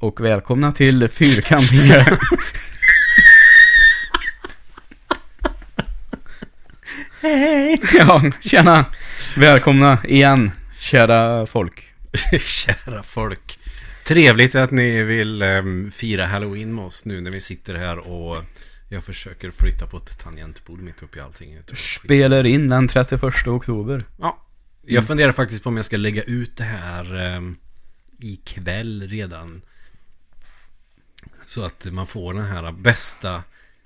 och välkomna till Fyrkantiga. Hej! ja, tjena. Välkomna igen, kära folk. Kära folk. Trevligt att ni vill um, fira Halloween med oss nu när vi sitter här och jag försöker flytta på ett tangentbord mitt uppe i allting. Spelar in den 31 oktober. Ja, jag funderar faktiskt på om jag ska lägga ut det här um, ikväll redan. Så att man får den här bästa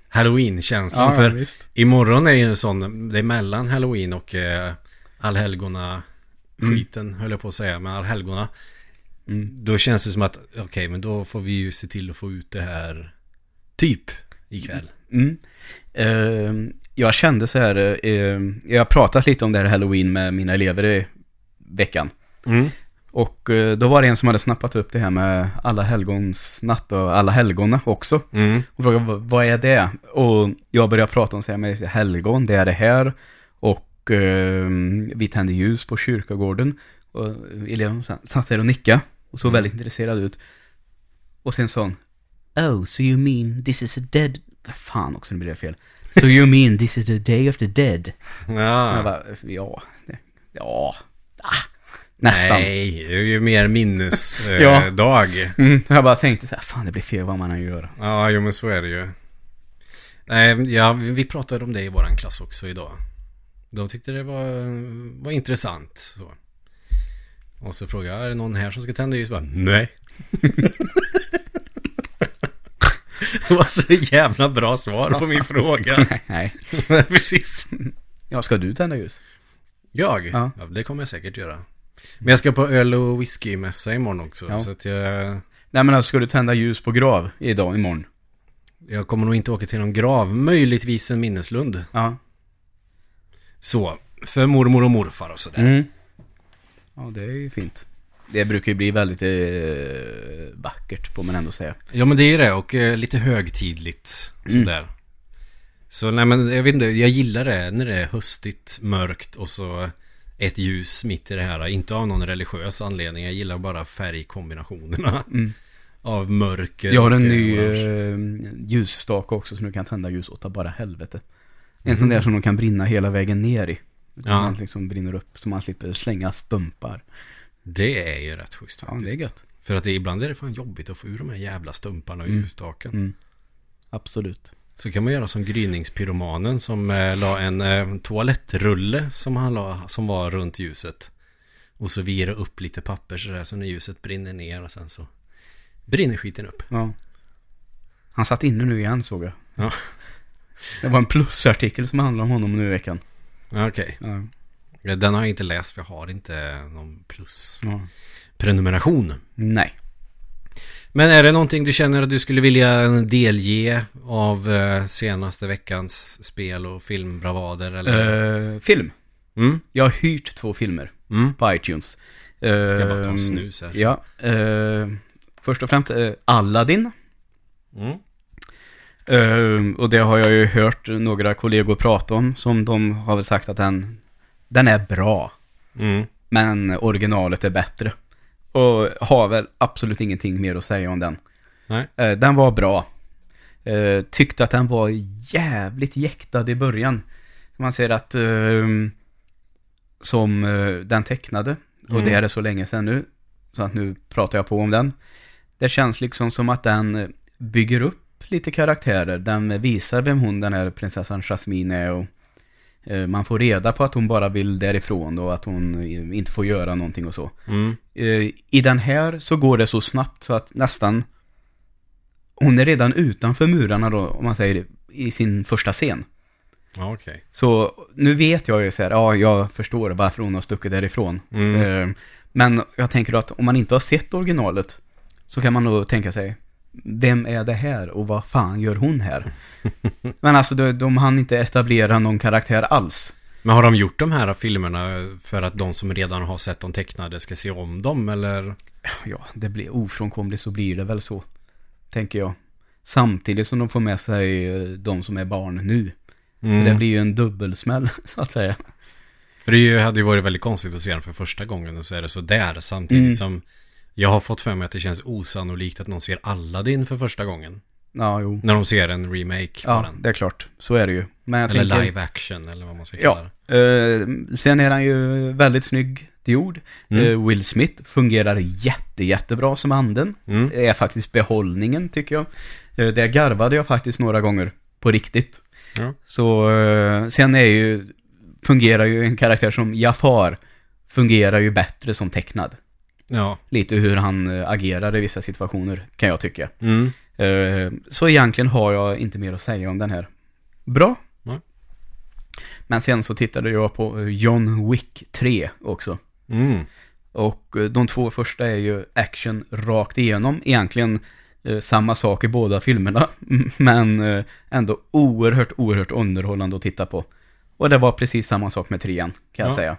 Halloween-känslan. Ja, för visst. imorgon är ju en sån, det är mellan Halloween och uh, allhelgona skiten höll jag på att säga, men allhelgona. Mm. Då känns det som att, okej, okay, men då får vi ju se till att få ut det här typ ikväll. Mm. Eh, jag kände så här, eh, jag har pratat lite om det här halloween med mina elever i veckan. Mm. Och eh, då var det en som hade snappat upp det här med alla helgons natt och alla helgona också. Mm. Och frågade "Vad- är det? Och jag började prata om så här med helgon, det är det här. Och eh, vi tände ljus på kyrkogården. Och eleven satt där och nickade. Och såg väldigt intresserad ut. Och sen sa hon. Oh, so you mean this is a dead... Fan också, nu blir det fel. So you mean this is the day of the dead? Jag Ja. bara, ja, ja, nästan. Nej, det är ju mer minnesdag. Ja. dag. Mm, jag bara tänkte så här, fan det blir fel vad man än gör. ja, jo men så är det ju. Nej, ja, vi pratade om det i våran klass också idag. De tyckte det var, var intressant. Så. Och så frågade jag, är det någon här som ska tända ljus? Bara, Nej. det var så jävla bra svar på min fråga. Nej. Precis. Ja, ska du tända ljus? Jag? Ja. Ja. det kommer jag säkert göra. Men jag ska på öl och whiskymässa imorgon också. Ja. Så att jag, Nej men alltså, ska du tända ljus på grav idag, imorgon? jag kommer nog inte åka till någon grav. Möjligtvis en minneslund. Ja. Så, för mormor och morfar och sådär. Mm. Ja, det är ju fint. Det brukar ju bli väldigt eh, vackert, får man ändå säga. Ja men det är det och eh, lite högtidligt Mm. sådär. Så nej men jag vet inte, jag gillar det när det är höstigt, mörkt och så ett ljus mitt i det här. Inte av någon religiös anledning, jag gillar bara färgkombinationerna. Mm. Av mörker Jag har en ny eh, ljusstake också som du kan tända ljus åt bara helvete. En sån där som de kan brinna hela vägen ner i. Ja. man liksom brinner upp så man slipper slänga stumpar. Det är ju rätt schysst Ja, faktiskt. det är gött. För att det, ibland är det fan jobbigt att få ur de här jävla stumparna och Mm. ljusstaken. Mm. Absolut. Så kan man göra som gryningspyromanen som eh, la en eh, toalettrulle som han la, som var runt ljuset. Och så vira upp lite papper sådär så när ljuset brinner ner och sen så brinner skiten upp. Ja. Han satt inne nu igen såg jag. Ja. Det var en plusartikel som handlade om honom nu i veckan. Ja, Okej, Ja. Ja, den har jag inte läst för jag har inte någon plus ja. prenumeration. Nej. Men är det någonting du känner att du skulle vilja delge av eh, senaste veckans spel och filmbravader eller? Eh, film. Mm? Jag har hyrt två filmer Mm? på iTunes. Uh, Ska jag bara ta en snus här? Ja. eh, först och främst uh, Aladdin. Mm? Eh, och det har jag ju hört några kollegor prata om. Som de har väl sagt att den, den är bra. Mm. Men originalet är bättre. Och har väl absolut ingenting mer att säga om den. Nej. Eh, den var bra. Eh, tyckte att den var jävligt jäktad i början. Man ser att eh, som eh, den tecknade, och Mm. det är det så länge sedan nu, så att nu pratar jag på om den. Det känns liksom som att den bygger upp lite karaktärer. Den visar vem hon, den här prinsessan Jasmine är och man får reda på att hon bara vill därifrån och att hon eh, inte får göra någonting och så. Mm. Eh, I den här så går det så snabbt så att nästan hon är redan utanför murarna då, om man säger i sin första scen. Okej. Så nu vet jag ju så här, ja, jag förstår varför hon har stuckit därifrån. Mm. Eh, Men jag tänker att om man inte har sett originalet så kan man nog tänka sig, vem är det här och vad fan gör hon här? Men alltså, de, de hann inte etablera någon karaktär alls. Men har de gjort de här filmerna för att de som redan har sett de tecknade ska se om dem eller? Ja, det blir ofrånkomligt så blir det väl så, tänker jag. Samtidigt som de får med sig eh, de som är barn nu. Mm. Så det blir ju en dubbelsmäll, så att säga. För det hade ju varit väldigt konstigt att se den för första gången och så är det så där samtidigt Mm. som Jag har fått för mig att det känns osannolikt att någon ser Aladdin för första gången. Ja, jo. När de ser en remake av Ja, den. det är klart. Så är det ju. Men jag Eller tänker, live action eller vad man ska kalla Ja. det. Eh, sen är han ju väldigt snygg gjord. Mm. Eh, Will Smith fungerar jätte, jättebra som anden. Mm. Det är faktiskt behållningen tycker jag. Eh, det garvade jag faktiskt några gånger på riktigt. Ja. Så eh, sen är ju, fungerar ju en karaktär som Jafar fungerar ju bättre som tecknad. Ja. Lite hur han eh, agerar i vissa situationer kan jag tycka. Mm. Eh, Så egentligen har jag inte mer att säga om den här. Bra. Nej. Men sen så tittade jag på eh, John Wick 3 också. Mm. Och de två första är ju action rakt igenom. Egentligen samma sak i båda filmerna. Men ändå oerhört, oerhört underhållande att titta på. Och det var precis samma sak med trean, kan jag Ja. säga.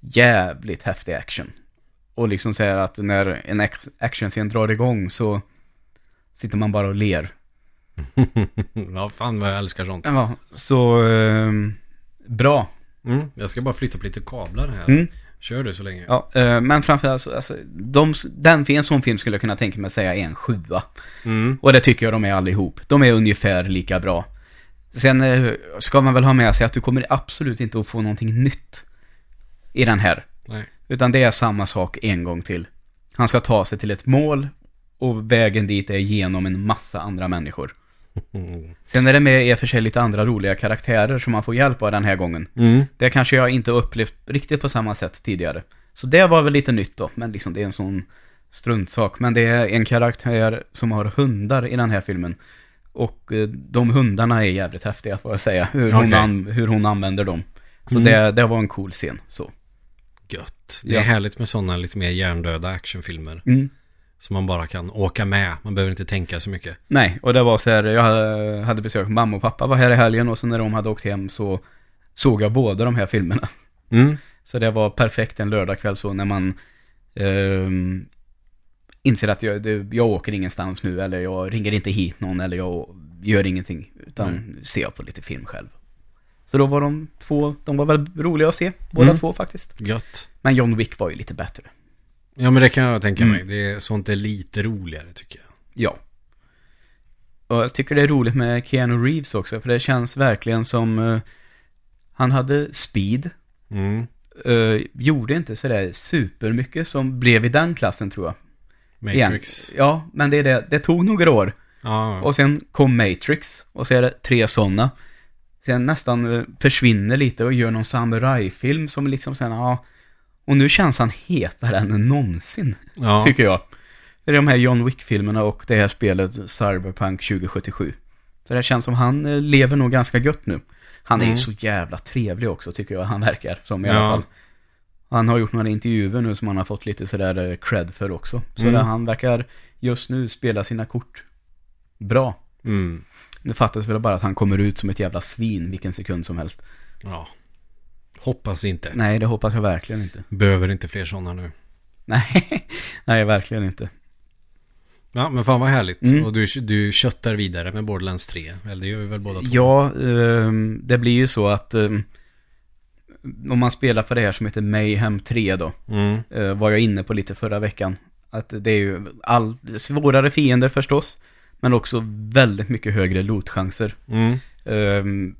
Jävligt häftig action. Och liksom säga att när en act- actionscen drar igång så sitter man bara och ler. ja, fan vad jag älskar sånt. Ja, så eh, bra. Mm. Jag ska bara flytta på lite kablar här. Mm. Kör du så länge. Ja, eh, men framförallt så, alltså, de, den, en sån film skulle jag kunna tänka mig säga är en sjua. Mm. Och det tycker jag de är allihop. De är ungefär lika bra. Sen eh, ska man väl ha med sig att du kommer absolut inte att få någonting nytt i den här. Nej. Utan det är samma sak en gång till. Han ska ta sig till ett mål och vägen dit är genom en massa andra människor. Sen är det med i och för sig lite andra roliga karaktärer som man får hjälp av den här gången. Mm. Det kanske jag inte upplevt riktigt på samma sätt tidigare. Så det var väl lite nytt då, men liksom det är en sån struntsak. Men det är en karaktär som har hundar i den här filmen. Och eh, de hundarna är jävligt häftiga får jag säga, hur, hon, Okej. an, hur hon använder dem. Så Mm. det, det var en cool scen, så. Gött. Det är Ja. härligt med sådana lite mer hjärndöda actionfilmer. Mm. Som man bara kan åka med. Man behöver inte tänka så mycket. Nej, och det var så här, jag hade- besök, mamma och pappa var här i helgen och sen när de hade åkt hem så såg jag båda de här filmerna. Mm. Så det var perfekt en lördagkväll så när man ehm, inser att jag, det, jag åker ingenstans nu eller jag ringer inte hit någon eller jag gör ingenting utan ser jag på lite film själv. Så då var de två, de var väl roliga att se, båda Mm. två faktiskt. Gött. Men John Wick var ju lite bättre. Ja men det kan jag tänka Mm. mig. Det är, sånt är lite roligare tycker jag. Ja. Och jag tycker det är roligt med Keanu Reeves också, för det känns verkligen som eh, han hade speed, Mm. eh, gjorde inte sådär supermycket som blev i den klassen tror jag. Matrix. Igen. Ja, men det är det. Det tog några år. Ja. Och sen kom Matrix. Och så är det tre sådana. Sen nästan eh, försvinner lite och gör någon samurajfilm som liksom sen, ja. Och nu känns han hetare än någonsin, ja. tycker jag. Det är de här John Wick-filmerna och det här spelet Cyberpunk 2077. Så det känns som han eh, lever nog ganska gött nu. Han är Mm. ju så jävla trevlig också, tycker jag han verkar som i Ja. alla fall. Han har gjort några intervjuer nu som han har fått lite sådär eh, cred för också. Så Mm. han verkar just nu spela sina kort bra. Mm. Det fattas väl bara att han kommer ut som ett jävla svin vilken sekund som helst. ja. Hoppas inte. Nej, det hoppas jag verkligen inte. Behöver inte fler sådana nu. Nej, nej verkligen inte. Ja men fan vad härligt. Mm. Och du, du köttar vidare med Borderlands 3. Eller det gör vi väl båda två? Ja, ehm, det blir ju så att ehm, om man spelar på det här som heter Mayhem 3 då, Mm. eh, var jag inne på lite förra veckan. Att det är ju all, svårare fiender förstås, men också väldigt mycket högre lootchanser. Mm. Ehm,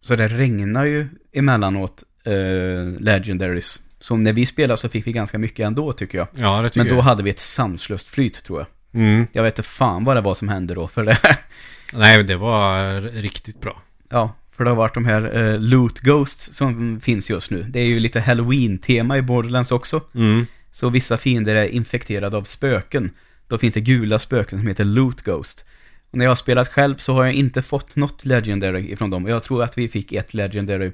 så det regnar ju emellanåt uh, Legendaries. Så när vi spelade så fick vi ganska mycket ändå tycker jag. Ja det tycker Men då jag. hade vi ett sanslöst flyt tror jag. Mm. Jag vet inte fan vad det var som hände då för det. Nej det var riktigt bra. ja, för det har varit de här uh, Loot Ghosts som finns just nu. Det är ju lite Halloween-tema i Borderlands också. Mm. Så vissa fiender är infekterade av spöken. Då finns det gula spöken som heter Loot Ghost. Och när jag har spelat själv så har jag inte fått något Legendary ifrån dem. Jag tror att vi fick ett Legendary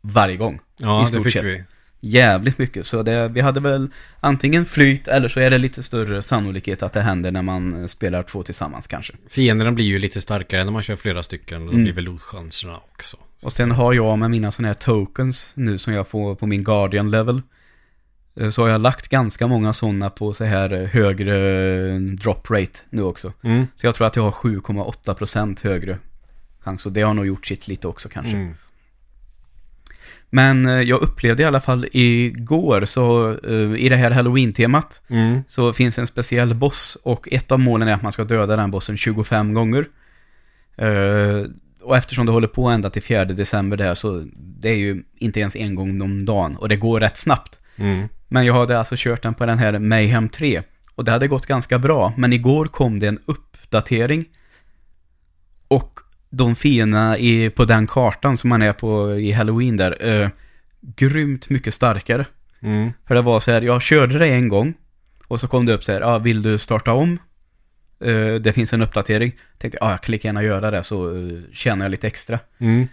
varje gång. I Ja det stort fick sett. vi. Jävligt mycket. Så det, vi hade väl antingen flyt eller så är det lite större sannolikhet att det händer när man eh, spelar två tillsammans kanske. Fienderna blir ju lite starkare när man kör flera stycken. Och då Mm. blir väl lootchanserna också. Och sen har jag med mina sådana här tokens nu som jag får på min Guardian level. Eh, Så har jag lagt ganska många sådana på så här eh, högre eh, drop rate nu också. Mm. Så jag tror att jag har 7,8% högre chans. Och det har nog gjort sitt lite också kanske. Mm. Men jag upplevde i alla fall igår, så i det här halloween-temat, Mm. så finns en speciell boss och ett av målen är att man ska döda den bossen 25 gånger. Och eftersom det håller på ända till 4 december där så det är ju inte ens en gång om dagen och det går rätt snabbt. Mm. Men jag hade alltså kört den på den här Mayhem 3 och det hade gått ganska bra. Men igår kom det en uppdatering och de fina i, på den kartan som man är på i Halloween där, eh, grymt mycket starkare. Mm. För det var så här, jag körde det en gång och så kom det upp så här, ja, vill du starta om? Eh, det finns en uppdatering. Tänkte, ja, jag klickar gärna göra det så uh, tjänar jag lite extra. Mm.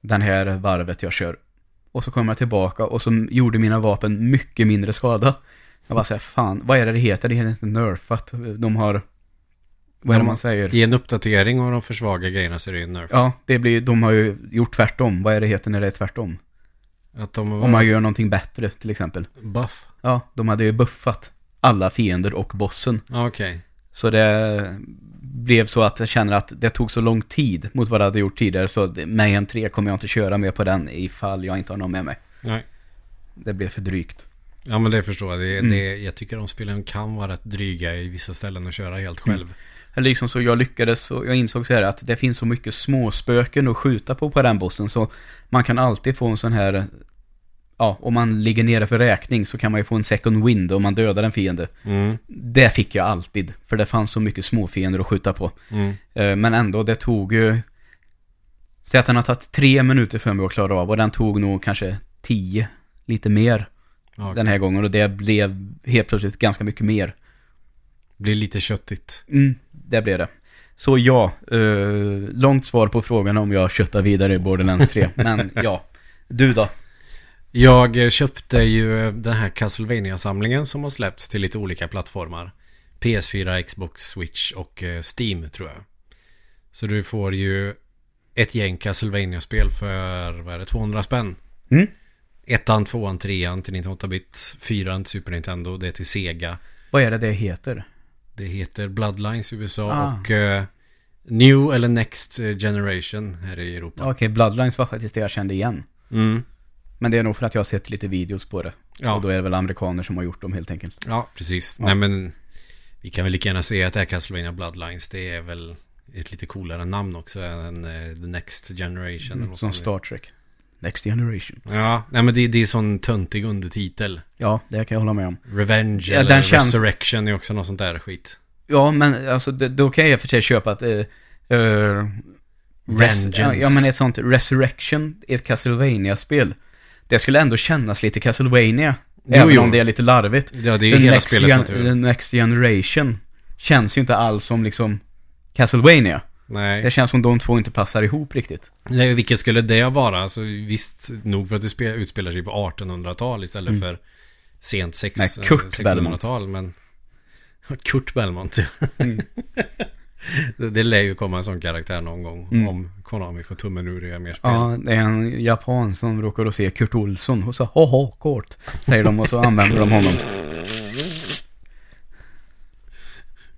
Den här varvet jag kör. Och så kom jag tillbaka och så gjorde mina vapen mycket mindre skada. Jag bara säger fan, vad är det det heter? Det heter inte nerfat. De har, vad är det De- man säger? I en uppdatering och de försvagar grejerna så är det ju nerf. Ja, det blir, de har ju gjort tvärtom. Vad är det heter när det är tvärtom? Att de Om man gör någonting bättre till exempel. buff. Ja, de hade ju buffat alla fiender och bossen. Okej. Så det blev så att jag känner att det tog så lång tid mot vad jag hade gjort tidigare. Så det- Mayhem 3 kommer jag inte köra med på den ifall jag inte har någon med mig. Nej. Det blev för drygt. Ja men det förstår jag. Det, Mm. det, jag tycker de spelen kan vara rätt dryga i vissa ställen att köra helt Mm. själv. Eller liksom så jag lyckades och jag insåg så här att det finns så mycket småspöken att skjuta på på den bossen. Så man kan alltid få en sån här... Ja, om man ligger nere för räkning så kan man ju få en second wind om man dödar en fiende. Mm. Det fick jag alltid. För det fanns så mycket småfiender att skjuta på. Mm. Eh, Men ändå, det tog ju... Säg att den har tagit tre minuter för mig att klara av och den tog nog kanske tio, lite mer Ja, den här gången och det blev helt plötsligt ganska mycket mer. Blir lite köttigt. Mm, det blev det. Så ja, eh, långt svar på frågan om jag köttar vidare i Borderlands 3. Men ja, du då? Jag köpte ju den här Castlevania-samlingen som har släppts till lite olika plattformar. PS4, Xbox, Switch och eh, Steam tror jag. Så du får ju ett gäng Castlevania-spel för, vad är det, 200 spänn. Mm? Ettan, tvåan, trean till 98-bit, fyran till Super Nintendo, det är till Sega. Vad är det det heter? Det heter Bloodlines USA Ah. och eh, New eller Next Generation här i Europa. Okej, Bloodlines var faktiskt det jag kände igen. Mm. Men det är nog för att jag har sett lite videos på det. Ja. Och då är det väl amerikaner som har gjort dem helt enkelt. Ja, precis. Ja. Nej men vi kan väl lika gärna säga att det här Castlevania Bloodlines det är väl ett lite coolare namn också än eh, The Next Generation. Mm, som Star Trek. Next Generation. är. Ja, nej men det, det är sån töntig undertitel. Ja, det kan jag hålla med om. Revenge Ja, eller känns- Resurrection är också något sånt där skit. Ja, men alltså det, då kan jag för sig köpa att... Uh, Vengeance. ja, men ett sånt Resurrection i ett Castlevania-spel. Det skulle ändå kännas lite Castlevania. Jo, även jo. om det är lite larvigt. Ja, det är ju The hela next, spelets natur. the next Generation känns ju inte alls som liksom Castlevania. Nej. Det känns som de två inte passar ihop riktigt. Nej, vilket skulle det vara? Alltså, visst, nog för att det spe- utspelar sig på 1800-tal istället Mm. för sent sex, Nej, Kurt 1600-tal. Men... Kurt Belmont. Mm. det, lär ju komma en sån karaktär någon gång. Mm. Om Konami får tummen ur och gör mer spel. Ja, det är en japan som råkar att se Kurt Olsson och så haha kort säger de och så använder de honom.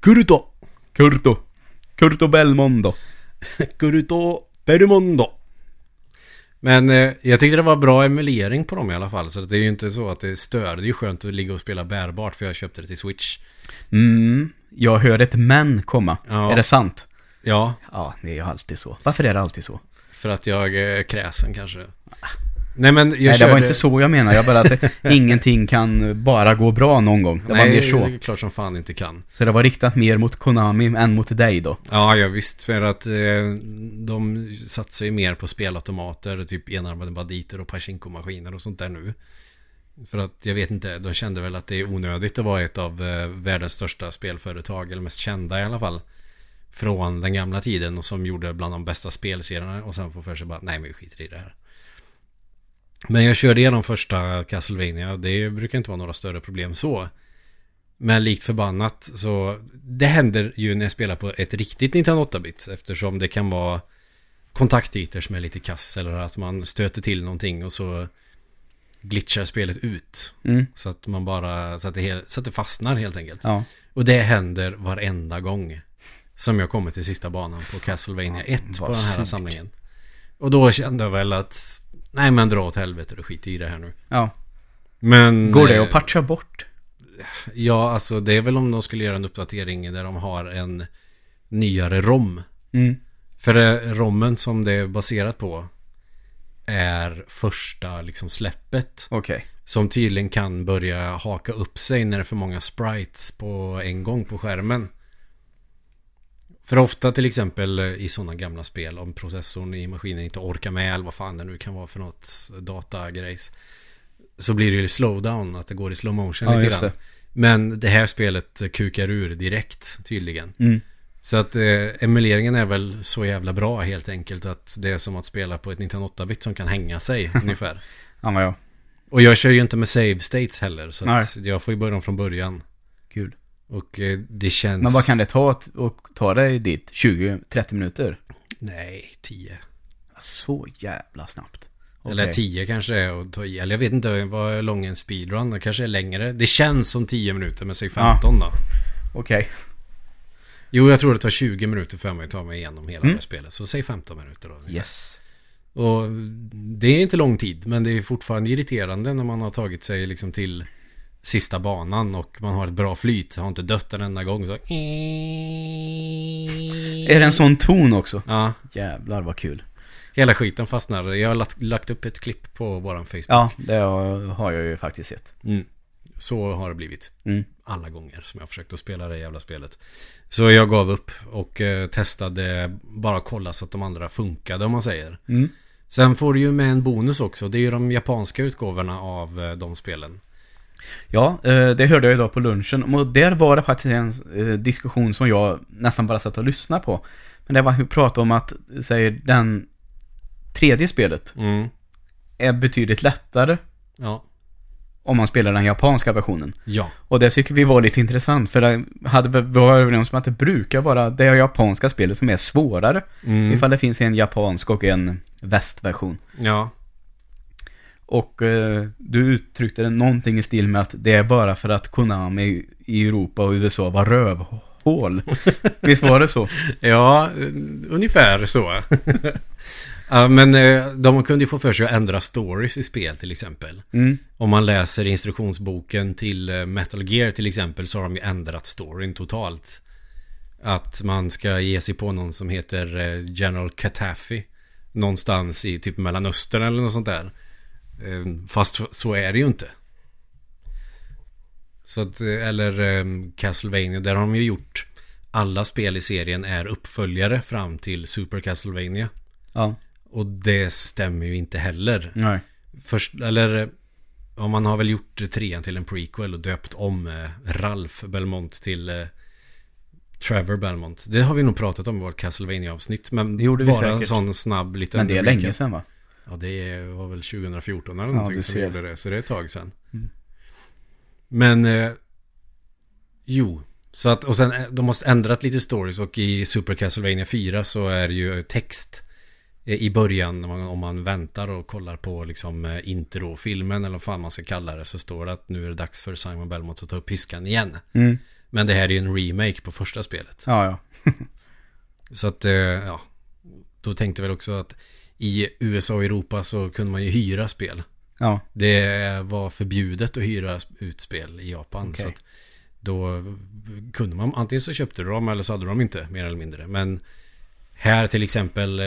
Kuruto! Kurto. Kurto Belmondo. Kuruto Perimondo! Men eh, jag tyckte det var bra emulering på dem i alla fall. Så det är ju inte så att det stör. Det är ju skönt att ligga och spela bärbart för jag köpte det till Switch. Mm, jag hör ett men komma. Ja. Är det sant? Ja, Ja, det är ju alltid så. Varför är det alltid så? för att jag är kräsen kanske. Nej men jag Nej, körde... det var inte så jag menar. Jag bara att ingenting kan bara gå bra någon gång. Det var Nej, mer så. är klart som fan inte kan. Så det var riktat mer mot Konami än mot dig då. Ja, ja visst. För att eh, de satsar ju mer på spelautomater, typ enarmade banditer och Pachinko-maskiner och sånt där nu. För att jag vet inte, de kände väl att det är onödigt att vara ett av eh, världens största spelföretag, eller mest kända i alla fall. Från den gamla tiden och som gjorde bland de bästa spelserierna och sen får för sig bara, nej men vi skiter i det här. Men jag körde igenom första Castlevania det brukar inte vara några större problem så. Men likt förbannat så det händer ju när jag spelar på ett riktigt Nintendo 8-bit eftersom det kan vara kontaktytor som är lite kass eller att man stöter till någonting och så glitchar spelet ut. Mm. Så att man bara, så att det, så att det fastnar helt enkelt. Ja. Och det händer varenda gång som jag kommer till sista banan på Castlevania 1 på vad den här surt. samlingen. Och då kände jag väl att nej men dra åt helvete och skit i det här nu. Ja. Men... Går det eh, att patcha bort? Ja, alltså det är väl om de skulle göra en uppdatering där de har en nyare ROM. Mm. För det, rommen som det är baserat på är första liksom släppet. Okej. Som tydligen kan börja haka upp sig när det är för många sprites på en gång på skärmen. För ofta till exempel i sådana gamla spel om processorn i maskinen inte orkar med eller vad fan det nu kan vara för något datagrejs. Så blir det ju slowdown, att det går i slow motion Ja, lite grann. det. Men det här spelet kukar ur direkt tydligen. Mm. Så att eh, emuleringen är väl så jävla bra helt enkelt att det är som att spela på ett 1908-bit som kan hänga sig ungefär. Ja, men ja. Och jag kör ju inte med save states heller så Nej. att jag får ju börja om från början. Kul. Och eh, det känns... Men vad kan det ta att och ta dig dit? 20-30 minuter? Nej, 10. Så jävla snabbt. Eller Okej. 10 kanske är att ta i. Eller jag vet inte vad lång en speedrun. Det kanske är längre. Det känns som 10 minuter men säg 15 då. Okej. Jo, jag tror det tar 20 minuter för mig att ta mig igenom hela Mm. det spelet. Så säg 15 minuter då. Yes. Och det är inte lång tid, men det är fortfarande irriterande när man har tagit sig liksom till sista banan och man har ett bra flyt. Har inte dött en enda gång. Så... Är det en sån ton också? Ja, Jävlar vad kul. hela skiten fastnar. Jag har lagt, lagt upp ett klipp på våran Facebook. Ja, det har har jag ju faktiskt sett. Mm. Så har det blivit. Mm. Alla gånger som jag har försökt att spela det jävla spelet. Så jag gav upp och eh, testade bara kolla så att de andra funkade om man säger. Mm. Sen får du ju med en bonus också. Det är ju de japanska utgåvorna av eh, de spelen. Ja, eh, det hörde jag idag på lunchen. Och där var det faktiskt en eh, diskussion som jag nästan bara satt och lyssnade på. Men det var hur pratade om att, säger den tredje spelet Mm. är betydligt lättare Ja. Om man spelar den japanska versionen. Ja. Och det tycker vi var lite intressant, för det hade vi var överens om att det brukar vara det japanska spelet som är svårare. Mm. Ifall det finns en japansk och en västversion. Ja. Och eh, du uttryckte någonting i stil med att det är bara för att Konami i Europa och USA var rövhål. Visst var det så? Ja, eh, ungefär så. ja, men eh, de kunde ju få för sig att ändra stories i spel till exempel. Mm. Om man läser instruktionsboken till eh, Metal Gear till exempel så har de ju ändrat storyn totalt. Att man ska ge sig på någon som heter eh, General Katafi. Någonstans i typ Mellanöstern eller något sånt där. Eh, Fast så är det ju inte. Så att, eller eh, Castlevania, där har de ju gjort alla spel i serien är uppföljare fram till Super Castlevania. Ja. Och det stämmer ju inte heller. Nej. Först, eller ja, man har väl gjort trean till en prequel och döpt om eh, Ralph Belmont till eh, Trevor Belmont. Det har vi nog pratat om i vårt Castlevania-avsnitt. Men Det gjorde vi bara en säkert. sån snabb liten Men det är recap. länge sedan va? Ja, det var väl 2014 eller Ja, någonting du som gjorde det. Så det är ett tag sedan. Mm. Men, eh, jo. Så att, och sen, eh, de måste ändrat lite stories och i Super Castlevania 4 så är det ju text i början om man, väntar och kollar på liksom eh, introfilmen eller vad fan man ska kalla det så står det att nu är det dags för Simon Belmont att ta upp piskan igen. Mm. Men det här är ju en remake på första spelet. Ja, ja. Så att, eh, ja. Då tänkte väl också att i USA och Europa så kunde man ju hyra spel. Ja. Det var förbjudet att hyra ut spel i Japan. Okej. Så att då kunde man, antingen så köpte du dem eller så hade de inte, mer eller mindre. Men här till exempel, eh,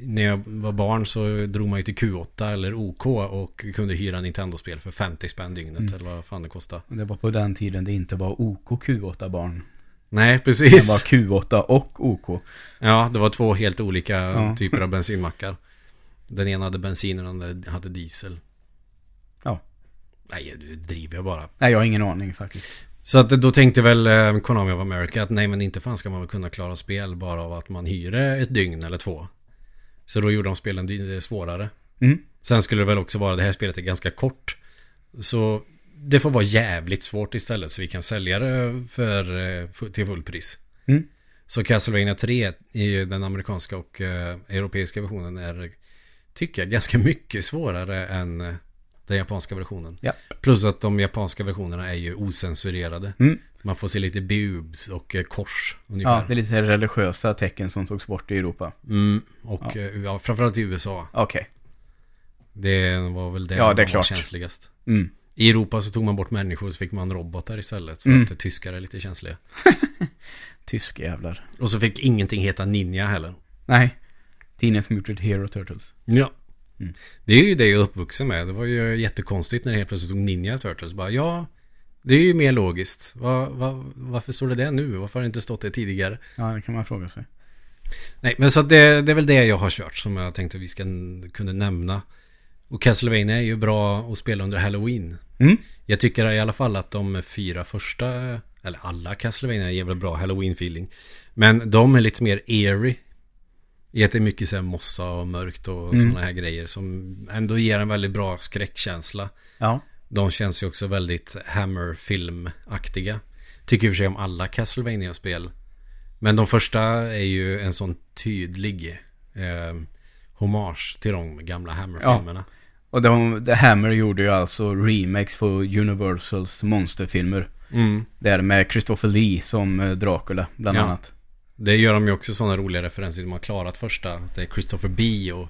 när jag var barn så drog man ju till Q8 eller OK och kunde hyra Nintendo-spel för 50 spänn dygnet Mm. eller vad fan det kostade. Det var på den tiden det inte var OK Q8-barn. Nej, Det precis. var Q8 och OK. Ja, det var två helt olika Ja. typer av bensinmackar. Den ena hade bensin och den andra hade diesel. Ja. Nej, det driver jag bara. Nej, jag har ingen aning faktiskt. Så att då tänkte väl eh, Konami of America att nej men inte fan ska man väl kunna klara spel bara av att man hyr ett dygn eller två. Så då gjorde de spelen dy- svårare. Mm. Sen skulle det väl också vara det här spelet är ganska kort. Så det får vara jävligt svårt istället så vi kan sälja det för, eh, till fullpris. Mm. Så Castlevania 3 i den amerikanska och eh, europeiska versionen är tycker jag ganska mycket svårare än eh, den japanska versionen. Ja. Plus att de japanska versionerna är ju osensurerade. Mm. Man får se lite boobs och eh, kors Ja, ungefär. det är lite religiösa tecken som togs bort i Europa. mm, och eh, ja, framförallt i USA. Okej. Det var väl det Ja, det är som klart. var känsligast. Mm. I Europa så tog man bort människor så fick man robotar istället. För Mm. att tyskar är lite känsliga. Tysk jävlar. Och så fick ingenting heta ninja heller. Nej. Teenage Mutant Hero Turtles. Ja. Mm. Det är ju det jag är uppvuxen med. Det var ju jättekonstigt när det helt plötsligt tog Ninja Turtles. Bara, ja, det är ju mer logiskt. Va, va, varför står det där nu? Varför har det inte stått det tidigare? Ja, det kan man fråga sig. Nej, men så det, det är väl det jag har kört som jag tänkte vi ska kunna nämna. Och Castlevania är ju bra att spela under Halloween. Mm. Jag tycker i alla fall att de fyra första, eller alla Castlevania ger väl bra Halloween-feeling. Men de är lite mer eerie. I att det är mycket så här mossa och mörkt och Mm. sådana här grejer som ändå ger en väldigt bra skräckkänsla. Ja. De känns ju också väldigt Hammer-film-aktiga. Tycker i och för sig om alla Castlevania-spel. Men de första är ju en sån tydlig eh, hommage till de gamla Hammer-filmerna. Och de, The Hammer gjorde ju alltså remakes på Universals monsterfilmer. Mm. Där med Christopher Lee som eh, Dracula, bland Ja. annat. Det gör de ju också sådana roliga referenser. De har klarat första. Det är Christopher B och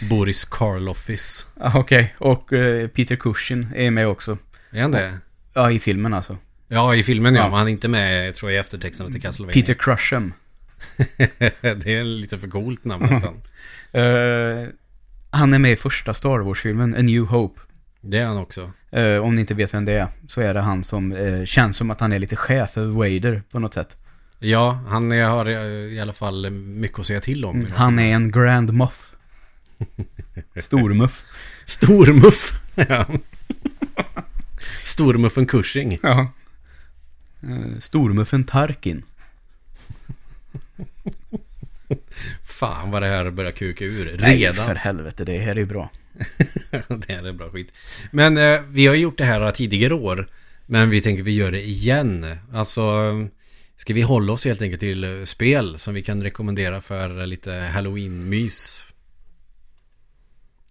Boris Karloffis. Okej, och eh, Peter Cushing är med också. Är han det? Ja, i filmen alltså. Ja, i filmen ja. Ja. Men han är inte med, jag tror jag, i eftertexterna till Castlevania. Peter Crusham. det är lite för coolt namn nästan. Eh, han är med i första Star Wars-filmen, A New Hope. Det är han också. Eh, om ni inte vet vem det är, så är det han som eh, känns som att han är lite chef över Vader på något sätt. Ja, han är, har eh, i alla fall mycket att säga till om. Han är en Grand Muff. Stormuff. Stormuff. Ja. Stormuffen Cushing. Ja. Eh, Stormuffen Tarkin. Fan vad det här börjar kuka ur. Nej, Redan. för helvete, det här är bra. det här är bra skit. Men eh, vi har gjort det här tidigare år. Men vi tänker vi gör det igen. Alltså, ska vi hålla oss helt enkelt till eh, spel som vi kan rekommendera för lite halloween-mys?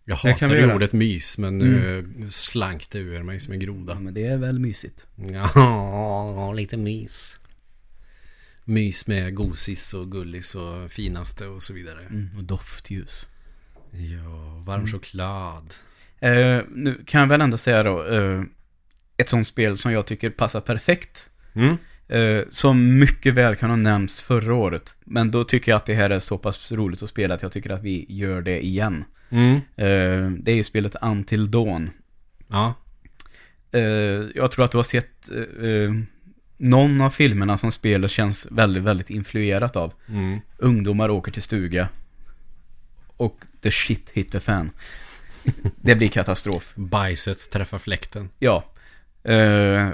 Jag hatar ju ordet mys, men nu slank det ur mig som en Ja, groda. men det är väl mysigt. Ja, lite mys. Mys med gosis och gullis och finaste och så vidare. Mm, och doftljus. Ja, varm choklad. Eh, nu kan jag väl ändå säga då, eh, ett sånt spel som jag tycker passar perfekt. Mm. Eh, som mycket väl kan ha nämnts förra året. Men då tycker jag att det här är så pass roligt att spela att jag tycker att vi gör det igen. Mm. Eh, det är ju spelet Until Dawn. Ja. Eh, jag tror att du har sett eh, eh, någon av filmerna som spelet känns väldigt, väldigt influerat av. Mm. Ungdomar åker till stuga. Och the shit hit the fan. Det blir katastrof. Bajset träffar fläkten. Ja. Eh,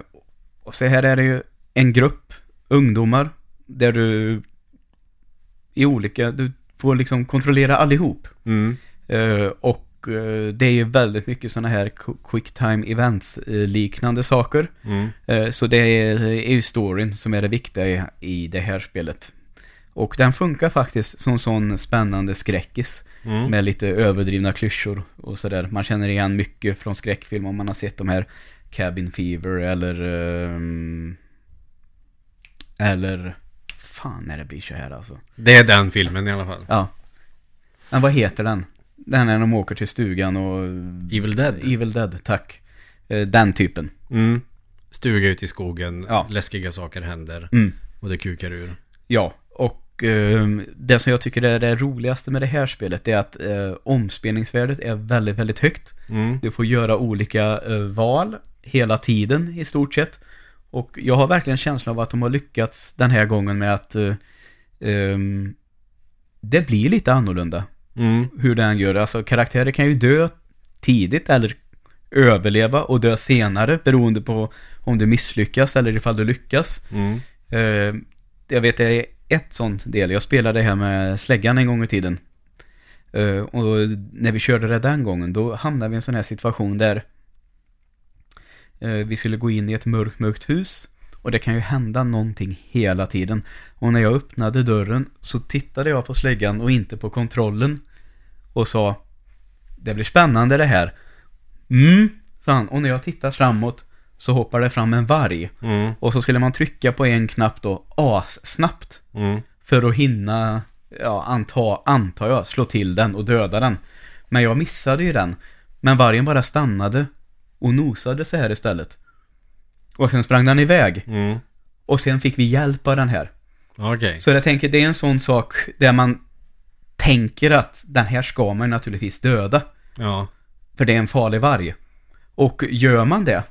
och så här är det ju en grupp ungdomar där du i olika, du får liksom kontrollera allihop. Mm. Eh, och eh, det är ju väldigt mycket sådana här qu- quick time events eh, liknande saker. Mm. Eh, så det är, är ju storyn som är det viktiga i, i det här spelet. Och den funkar faktiskt som sån spännande skräckis. Mm. Med lite överdrivna klyschor och sådär. Man känner igen mycket från skräckfilm om man har sett de här Cabin Fever eller... ehm, eller... Fan när det blir så här alltså. Det är den filmen i alla fall. Ja. Men vad heter den? Den när de åker till stugan och... Evil Dead. Evil Dead, tack. Eh, Den typen. Mm. Stuga ute i skogen, Ja. läskiga saker händer Mm. och det kukar ur. Ja, och eh, det som jag tycker är det roligaste med det här spelet är att eh, omspelningsvärdet är väldigt, väldigt högt. Mm. Du får göra olika eh, val hela tiden i stort sett. Och jag har verkligen känslan av att de har lyckats den här gången med att eh, ehm, det blir lite annorlunda Mm. hur den gör. Alltså karaktärer kan ju dö tidigt eller överleva och dö senare beroende på om du misslyckas eller ifall du lyckas. Mm. Eh, jag vet det är ett sånt del. Jag spelade det här med släggan en gång i tiden. Eh, och när vi körde det den gången då hamnade vi i en sån här situation där vi skulle gå in i ett mörkt, mörkt hus. Och det kan ju hända någonting hela tiden. Och när jag öppnade dörren så tittade jag på släggan och inte på kontrollen. Och sa Det blir spännande det här. Mm, sa han. Och när jag tittar framåt så hoppar det fram en varg. Mm. Och så skulle man trycka på en knapp då assnabbt. Mm. För att hinna, ja, anta, antar jag, slå till den och döda den. Men jag missade ju den. Men vargen bara stannade och nosade så här istället. Och sen sprang den iväg. Mm. Och sen fick vi hjälp av den här. Okej. Så jag tänker, det är en sån sak där man tänker att den här ska man naturligtvis döda. Ja. För det är en farlig varg. Och gör man det,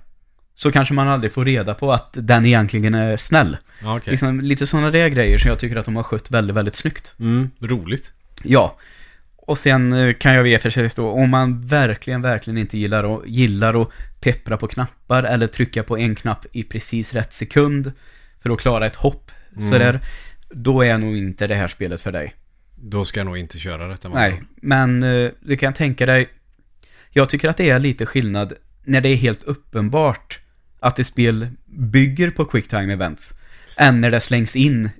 så kanske man aldrig får reda på att den egentligen är snäll. Okej. Liksom, lite sådana där grejer som jag tycker att de har skött väldigt, väldigt snyggt. Mm. Roligt. Ja. Och sen eh, kan jag i och för sig stå, om man verkligen, verkligen inte gillar, att- gillar att peppra på knappar eller trycka på en knapp i precis rätt sekund för att klara ett hopp, Mm. sådär, då är nog inte det här spelet för dig. Då ska jag nog inte köra detta. Nej, men eh, du kan tänka dig, jag tycker att det är lite skillnad när det är helt uppenbart att ett spel bygger på quicktime events, än när det slängs in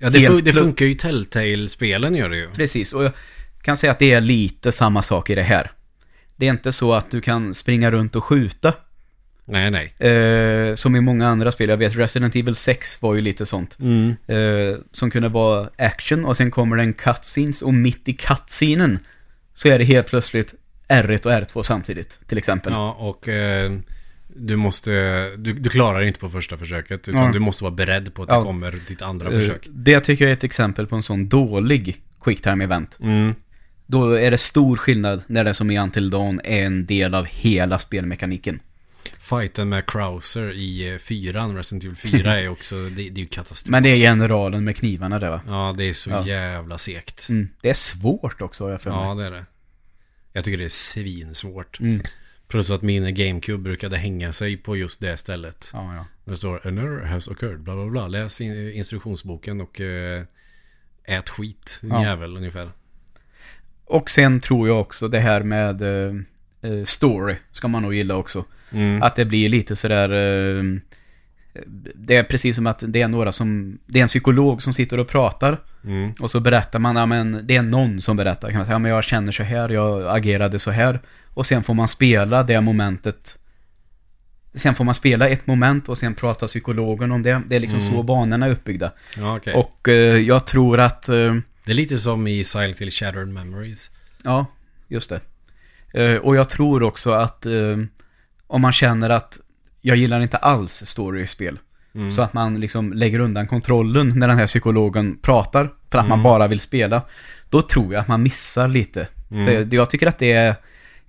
Ja, det, Helt funkar ju i Telltale-spelen gör det ju. Precis, och jag kan säga att det är lite samma sak i det här. Det är inte så att du kan springa runt och skjuta, Nej, nej. eh, som i många andra spel. Jag vet Resident Evil 6 var ju lite sånt. Mm. Eh, som kunde vara action och sen kommer det en cutscenes och mitt i cutscenen så är det helt plötsligt R1 och R2 samtidigt, till exempel. Ja, och eh, du måste... Du, du klarar inte på första försöket. Utan Ja. du måste vara beredd på att Ja. det kommer ditt andra Eh, försök. det tycker jag är ett exempel på en sån dålig quicktime event. Mm. Då är det stor skillnad när det som i Until Dawn är en del av hela spelmekaniken. Fighten med Krauser i eh, fyran, Resident Evil 4 är också... Det, det är ju katastrof. Men det är generalen med knivarna där va? Ja, det är så Ja. jävla segt. Mm. Det är svårt också har jag för mig. Ja, det är det. Jag tycker det är svinsvårt. Mm. Plus att min GameCube brukade hänga sig på just det stället. Ja, ja. Det står An error has occurred, bla bla bla. Läs in- instruktionsboken och eh, ät skit, din Ja. jävel ungefär. Och sen tror jag också det här med eh, eh, story ska man nog gilla också. Mm. Att det blir lite sådär... Eh, det är precis som att det är några som... Det är en psykolog som sitter och pratar. Mm. Och så berättar man, ja men det är någon som berättar. Kan man säga, ja men jag känner så här, jag agerade så här. Och sen får man spela det momentet. Sen får man spela ett moment och sen pratar psykologen om det. Det är liksom Mm. så banorna är uppbyggda. Ja, okej. Och eh, jag tror att... Eh, Det är lite som i Silent Hill Shattered Memories. Ja, just det. Eh, och jag tror också att eh, om man känner att jag gillar inte alls story i spel. Mm. Så att man liksom lägger undan kontrollen när den här psykologen pratar. För att man Mm. bara vill spela. Då tror jag att man missar lite. Mm. För jag tycker att det är,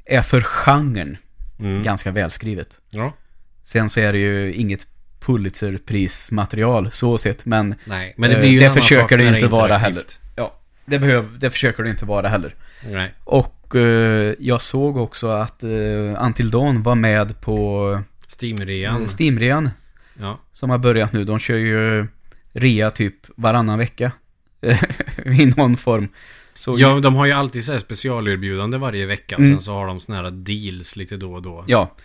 är för genren Mm. ganska välskrivet. Ja. Sen så är det ju inget Pulitzerprismaterial så sett. Men Nej, men det Eh, blir ju det försöker det inte vara interaktivt. Det, behöv, det försöker det inte vara heller. Nej. Och eh, jag såg också att eh, Until Dawn var med på Steam-rean. eh, Steam-rean Ja. som har börjat nu. De kör ju rea typ varannan vecka. I någon form. Så, ja, de har ju alltid så här specialerbjudande varje vecka. Mm. Sen så har de såna här deals lite då och då. ja.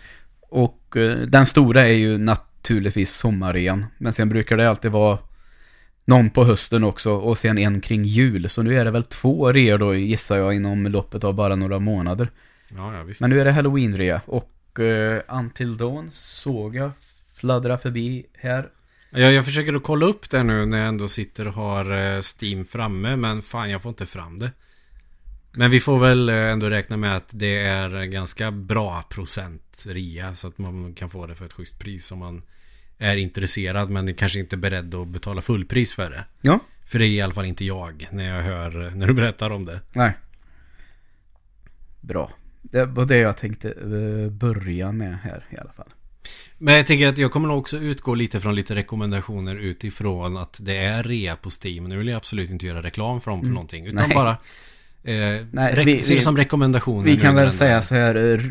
Och eh, den stora är ju naturligtvis sommarrean. Men sen brukar det alltid vara någon på hösten också och sen en kring jul. Så nu är det väl två reor då gissar jag inom loppet av bara några månader. Ja, ja visst. Men nu är det halloween-rea och uh, Until Dawn såg jag fladdra förbi här. Jag, jag försöker att kolla upp det nu när jag ändå sitter och har eh, Steam framme. Men fan, jag får inte fram det. Men vi får väl eh, ändå räkna med att det är ganska bra procent rea. Så att man kan få det för ett schysst pris om man är intresserad. Men är kanske inte beredd att betala fullpris för det. Ja. För det är i alla fall inte jag när jag hör, när du berättar om det. Nej. Bra. Det var det jag tänkte eh, börja med här i alla fall. Men jag tänker att jag kommer nog också utgå lite från lite rekommendationer utifrån att det är rea på Steam. Nu vill jag absolut inte göra reklam för dem för någonting. Utan Mm. Nej. bara eh, Nej, vi- se det som rekommendationer. Vi kan väl säga så här. eh,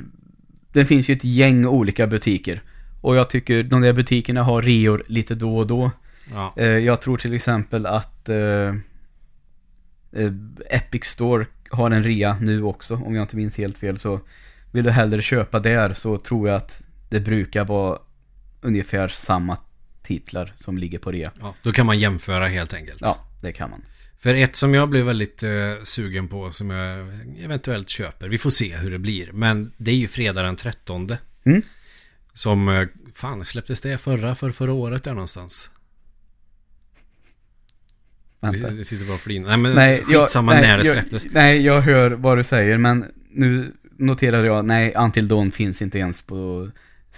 Det finns ju ett gäng olika butiker. Och jag tycker de där butikerna har reor lite då och då. Ja. Eh, Jag tror till exempel att eh, eh, Epic Store har en rea nu också, om jag inte minns helt fel. Så vill du hellre köpa där så tror jag att det brukar vara ungefär samma titlar som ligger på rea. ja, då kan man jämföra helt enkelt. Ja, det kan man. För ett som jag blev väldigt eh, sugen på som jag eventuellt köper. Vi får se hur det blir. Men det är ju fredag den 13. Mm. Som, eh, fan släpptes det förra, för förra året där någonstans? Vänta. Vi, sitter bara och flinar. Nej men Nej, jag, skitsamma nej, när det jag, släpptes. nej, jag hör vad du säger, men nu noterade jag, nej, Until Dawn finns inte ens på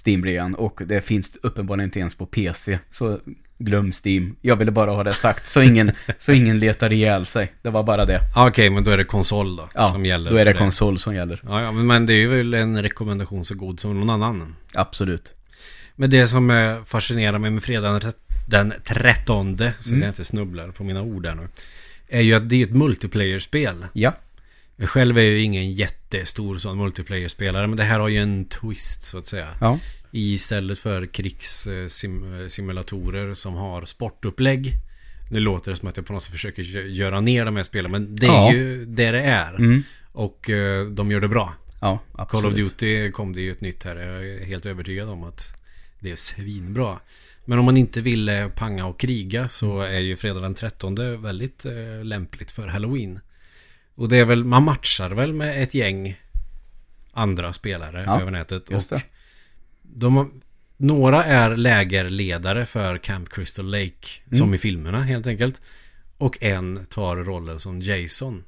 Steam-rean och det finns uppenbarligen inte ens på PC. Så glöm Steam. Jag ville bara ha det sagt så ingen, så ingen letar ihjäl sig. Det var bara det. Ja, Okej, men då är det konsol då Ja, som gäller. då är det konsol som gäller. Ja, ja, men- det är väl en rekommendation så god som någon annan. Absolut. Men det som eh, fascinerar mig med fredagen den- den 13, så Mm. jag inte snubblar på mina ord här nu, är ju att det är ett multiplayer-spel. Ja, Jag själv är ju ingen jättestor sån multiplayer-spelare, men det här har ju en twist så att säga. ja, Istället för krigssimulatorer som har sportupplägg. Nu låter det som att jag på något sätt försöker gö- göra ner de här spelen, men det är Ja. ju det det är. mm. Och eh, de gör det bra. ja, absolut. Call of Duty kom det ju ett nytt här. Jag är helt övertygad om att det är svinbra. Men om man inte vill eh, panga och kriga så är ju fredag den 13 väldigt eh, lämpligt för Halloween. Och det är väl, man matchar väl med ett gäng andra spelare Ja, över nätet. just och. De några är lägerledare för Camp Crystal Lake, Mm. som i filmerna helt enkelt. Och en tar rollen som Jason.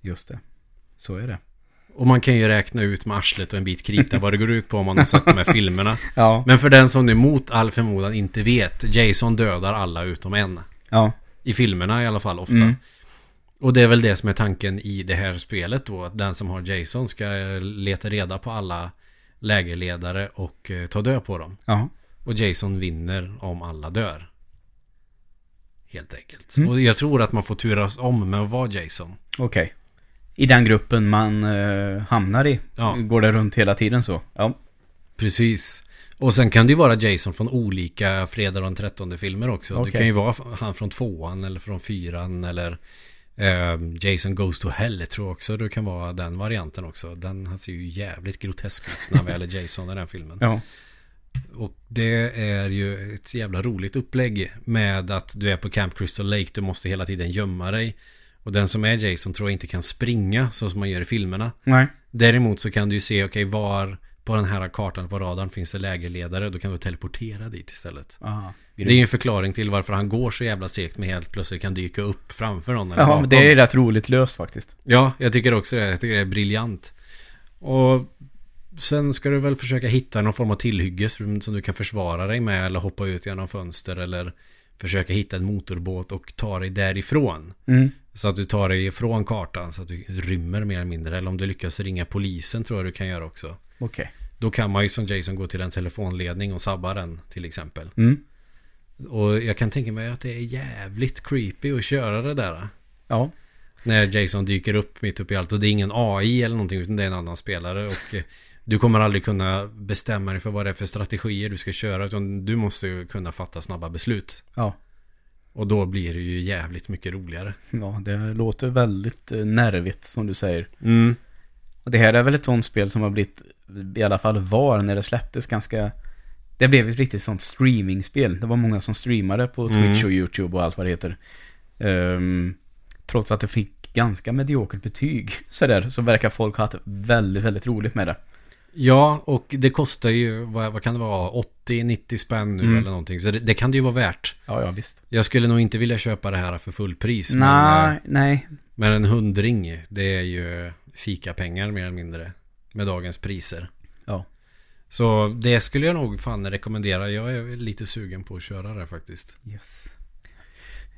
Just det. Så är det. Och man kan ju räkna ut med arslet och en bit krita vad det går ut på om man har sett de här filmerna. Ja, Men för den som nu mot all förmodan inte vet, Jason dödar alla utom en. ja, I filmerna i alla fall ofta. Mm. Och det är väl det som är tanken i det här spelet då. Att den som har Jason ska leta reda på alla lägerledare och eh, ta död på dem. ja. Och Jason vinner om alla dör. Helt enkelt. Mm. Och jag tror att man får turas om med att vara Jason. Okej. I den gruppen man eh, hamnar i. Ja. Går det runt hela tiden så? Ja. Precis. Och sen kan det ju vara Jason från olika Fredag den 13 filmer också. Det Okej. kan ju vara han från tvåan eller från fyran eller Jason Goes to Hell tror jag också. Det kan vara den varianten också. Den ser ju jävligt grotesk ut när väl är Jason i den filmen. Ja. Och det är ju ett jävla roligt upplägg med att du är på Camp Crystal Lake. Du måste hela tiden gömma dig. Och den som är Jason tror jag inte kan springa så som man gör i filmerna. Nej. Däremot så kan du ju se, okej, var på den här kartan på radarn finns det lägerledare. Då kan du teleportera dit istället. Aha. Det är ju en förklaring till varför han går så jävla segt med helt plötsligt kan dyka upp framför någon eller Ja, bakom. men det är rätt roligt löst faktiskt. Ja, jag tycker också det. Jag tycker det är briljant. Och sen ska du väl försöka hitta någon form av tillhygge som du kan försvara dig med eller hoppa ut genom fönster eller försöka hitta en motorbåt och ta dig därifrån. Mm. Så att du tar dig ifrån kartan så att du rymmer mer eller mindre. Eller om du lyckas ringa polisen tror jag du kan göra också. Okej. Då kan man ju som Jason gå till en telefonledning och sabba den till exempel. Mm. Och jag kan tänka mig att det är jävligt creepy att köra det där. Ja. När Jason dyker upp mitt uppe i allt. Och det är ingen AI eller någonting utan det är en annan spelare. Och du kommer aldrig kunna bestämma dig för vad det är för strategier du ska köra. Utan du måste ju kunna fatta snabba beslut. Ja. Och då blir det ju jävligt mycket roligare. Ja, det låter väldigt eh, nervigt som du säger. Mm. Och det här är väl ett sånt spel som har blivit, i alla fall var när det släpptes ganska... Det blev ett riktigt sånt streamingspel. Det var många som streamade på Twitch Mm. och YouTube och allt vad det heter. Ehm, trots att det fick ganska mediokert betyg sådär, så verkar folk ha haft väldigt, väldigt roligt med det. Ja, och det kostar ju, vad, vad kan det vara, 80-90 spänn nu Mm. eller någonting. Så det, det kan det ju vara värt. Ja, ja visst. Jag skulle nog inte vilja köpa det här för fullpris. Men, Nej, eh, nej. men en hundring, det är ju fikapengar mer eller mindre. Med dagens priser. Ja. Så det skulle jag nog fan rekommendera. Jag är lite sugen på att köra det faktiskt. Yes.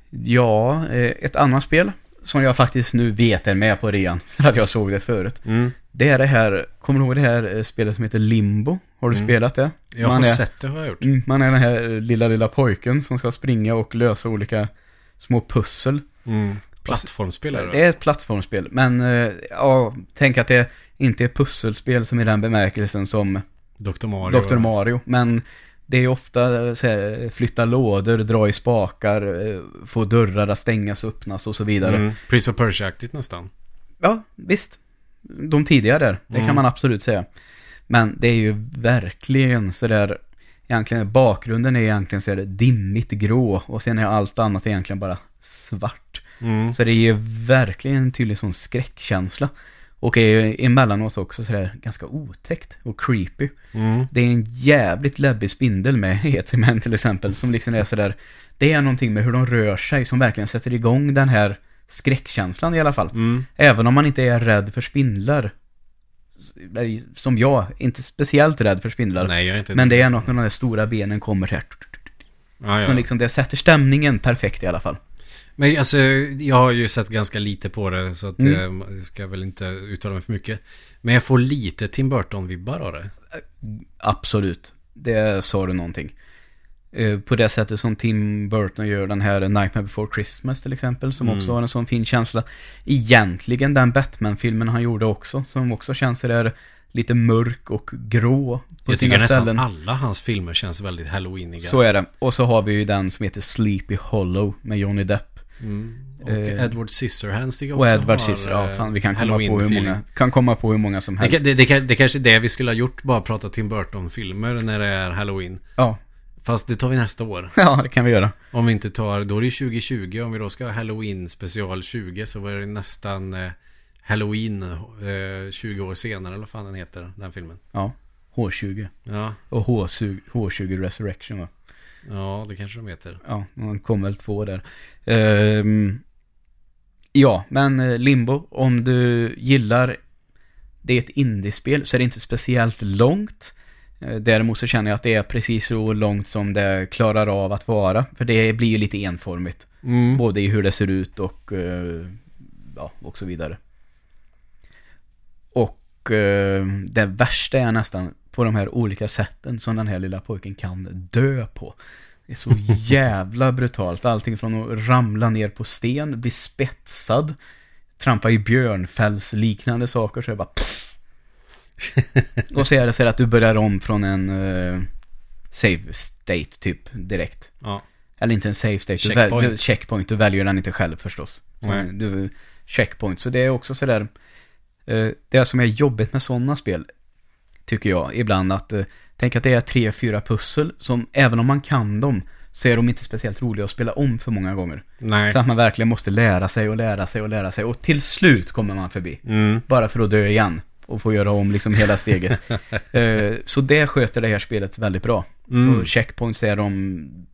Ja, eh, ett annat spel som jag faktiskt nu vet är med på rean, för att jag såg det förut. Mm. Det är det här, kommer du ihåg det här eh, spelet som heter Limbo? Har du Mm. spelat det? Jag Man har är- sett det har jag gjort. Mm, man är den här eh, lilla, lilla pojken som ska springa och lösa olika små pussel. Mm. Plattformsspel är Det det. är ett plattformsspel, men ja, tänk att det inte är pusselspel som i den bemärkelsen som Dr. Mario. Dr. Mario, men det är ofta så här, flytta lådor, dra i spakar, eh, få dörrar att stängas och öppnas och så vidare. Mm. Prince of Persia-aktigt nästan. Ja, visst. De tidigare där, det Mm. kan man absolut säga. Men det är ju verkligen sådär, egentligen bakgrunden är egentligen så här dimmigt grå och sen är allt annat egentligen bara svart. Mm. Så det ger verkligen en tydlig sån skräckkänsla. Och är emellanåt också sådär ganska otäckt och creepy. Mm. Det är en jävligt läbbig spindel med cement till exempel som liksom är sådär Det är någonting med hur de rör sig som verkligen sätter igång den här skräckkänslan i alla fall. Mm. Även om man inte är rädd för spindlar som jag, inte speciellt rädd för spindlar. Nej, jag är inte men det är något när de där stora benen kommer här. Ja, ja. Som liksom, det sätter stämningen perfekt i alla fall. Men alltså, jag har ju sett ganska lite på det så att Mm. eh, jag ska väl inte uttala mig för mycket. Men jag får lite Tim Burton-vibbar av det. Absolut. Det sa du någonting. Eh, På det sättet som Tim Burton gör den här Nightmare Before Christmas till exempel. Som Mm. också har en sån fin känsla. Egentligen den Batman-filmen han gjorde också. Som också känns sådär lite mörk och grå på Jag sina tycker nästan ställen. alla hans filmer känns väldigt halloweeniga. Så är det. Och så har vi ju den som heter Sleepy Hollow med Johnny Depp. Mm. Och Eh, Edward Scissorhands tycker jag Och också Edward har, Scissorhands. Ja, eh, fan, vi kan komma, på hur många, kan komma på hur många som Det, helst. det, det, kan- det kanske är det vi skulle ha gjort, bara prata Tim Burton-filmer när det är Halloween. Ja. Fast det tar vi nästa år. ja, det kan vi göra. Om vi inte tar, då är det 2020. Om vi då ska ha Halloween special 20 så var det nästan eh, Halloween eh, 20 år senare eller vad fan den heter, den filmen. Ja. H20. Ja, Och H20, H20 Resurrection va? Ja det kanske de heter. Ja, man kom väl två där. Ehm, ja, men eh, Limbo, om du gillar det är ett indiespel så är det inte speciellt långt. Eh, Däremot så känner jag att det är precis så långt som det klarar av att vara. För det blir ju lite enformigt. Mm. Både i hur det ser ut och, eh, ja, och så vidare. Och det värsta är nästan på de här olika sätten som den här lilla pojken kan dö på. Det är så jävla brutalt. Allting från att ramla ner på sten, bli spetsad, trampa i björnfälls liknande saker så är det bara Och så är det så att du börjar om från en eh, save state typ direkt. Ja. Eller inte en save state. Du Checkpoint. väl, du, checkpoint. Du väljer den inte själv förstås. Du, checkpoint. Så det är också sådär. Eh, det som är jobbigt med sådana spel. Tycker jag ibland att. Eh, tänk att det är tre, fyra pussel. Som även om man kan dem. Så är de inte speciellt roliga att spela om för många gånger. Nej. Så att man verkligen måste lära sig och lära sig och lära sig. Och till slut kommer man förbi. Mm. Bara för att dö igen. Och få göra om liksom hela steget. Eh, så det sköter det här spelet väldigt bra. Mm. Så checkpoints är de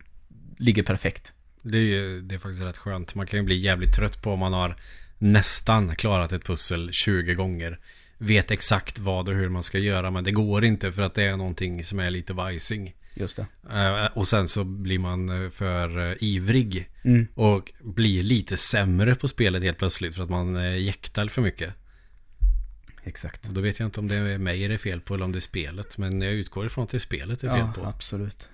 ligger perfekt. Det är, ju- det är faktiskt rätt skönt. Man kan ju bli jävligt trött på om man har nästan klarat ett pussel 20 gånger. Vet exakt vad och hur man ska göra men det går inte för att det är någonting som är lite vajsing. Just det. Eh, och sen så blir man eh, för eh, ivrig. Mm. Och blir lite sämre på spelet helt plötsligt för att man jäktar för mycket. Exakt. Och då vet jag inte om det är mig det är fel på eller om det är spelet. Men jag utgår ifrån att det är spelet det är fel Ja, på. absolut.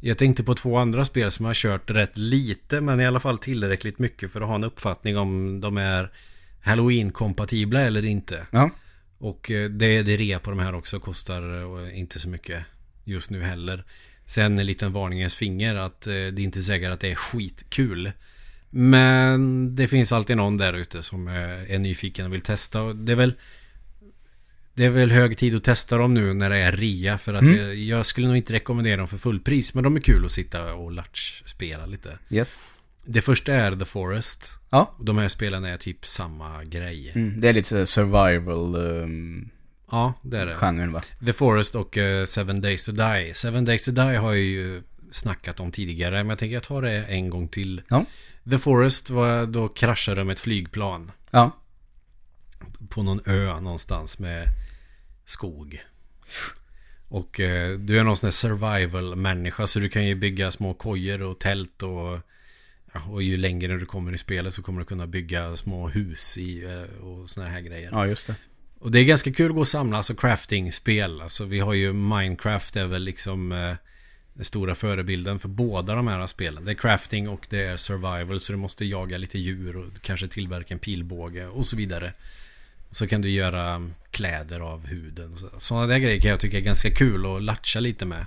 Jag tänkte på två andra spel som jag har kört rätt lite men i alla fall tillräckligt mycket för att ha en uppfattning om de är Halloween-kompatibla eller inte. Ja, Och eh, det, det är rea på de här också, kostar eh, inte så mycket just nu heller. Sen en liten varningens finger att eh, det är inte säkert att det är skitkul. Men det finns alltid någon där ute som är nyfiken och vill testa. Det är väl det är väl hög tid att testa dem nu när det är rea för att Mm. eh, jag skulle nog inte rekommendera dem för fullpris men de är kul att sitta och latch-spela lite. yes. Det första är The Forest. Ja, de här spelen är typ samma grej. mm, det är lite survival um, Ja, det är det. genren va? The Forest och eh, Seven Days to Die. Seven Days to Die har jag ju snackat om tidigare, men jag tänker jag tar det en gång till. Ja. The Forest var då kraschade de ett flygplan Ja, på någon ö någonstans med skog. Och eh, du är någon sån där survival-människa så du kan ju bygga små kojor och tält och ja, och ju längre du kommer i spelet så kommer du kunna bygga små hus i eh, och såna här grejer. ja just det. Och det är ganska kul att gå och samla, alltså crafting-spel. Alltså vi har ju Minecraft är väl liksom eh, den stora förebilden för båda de här spelen. Det är crafting och det är survival så du måste jaga lite djur och kanske tillverka en pilbåge och så vidare. Så kan du göra kläder av huden. Sådana där grejer kan jag tycka är ganska kul att latcha lite med.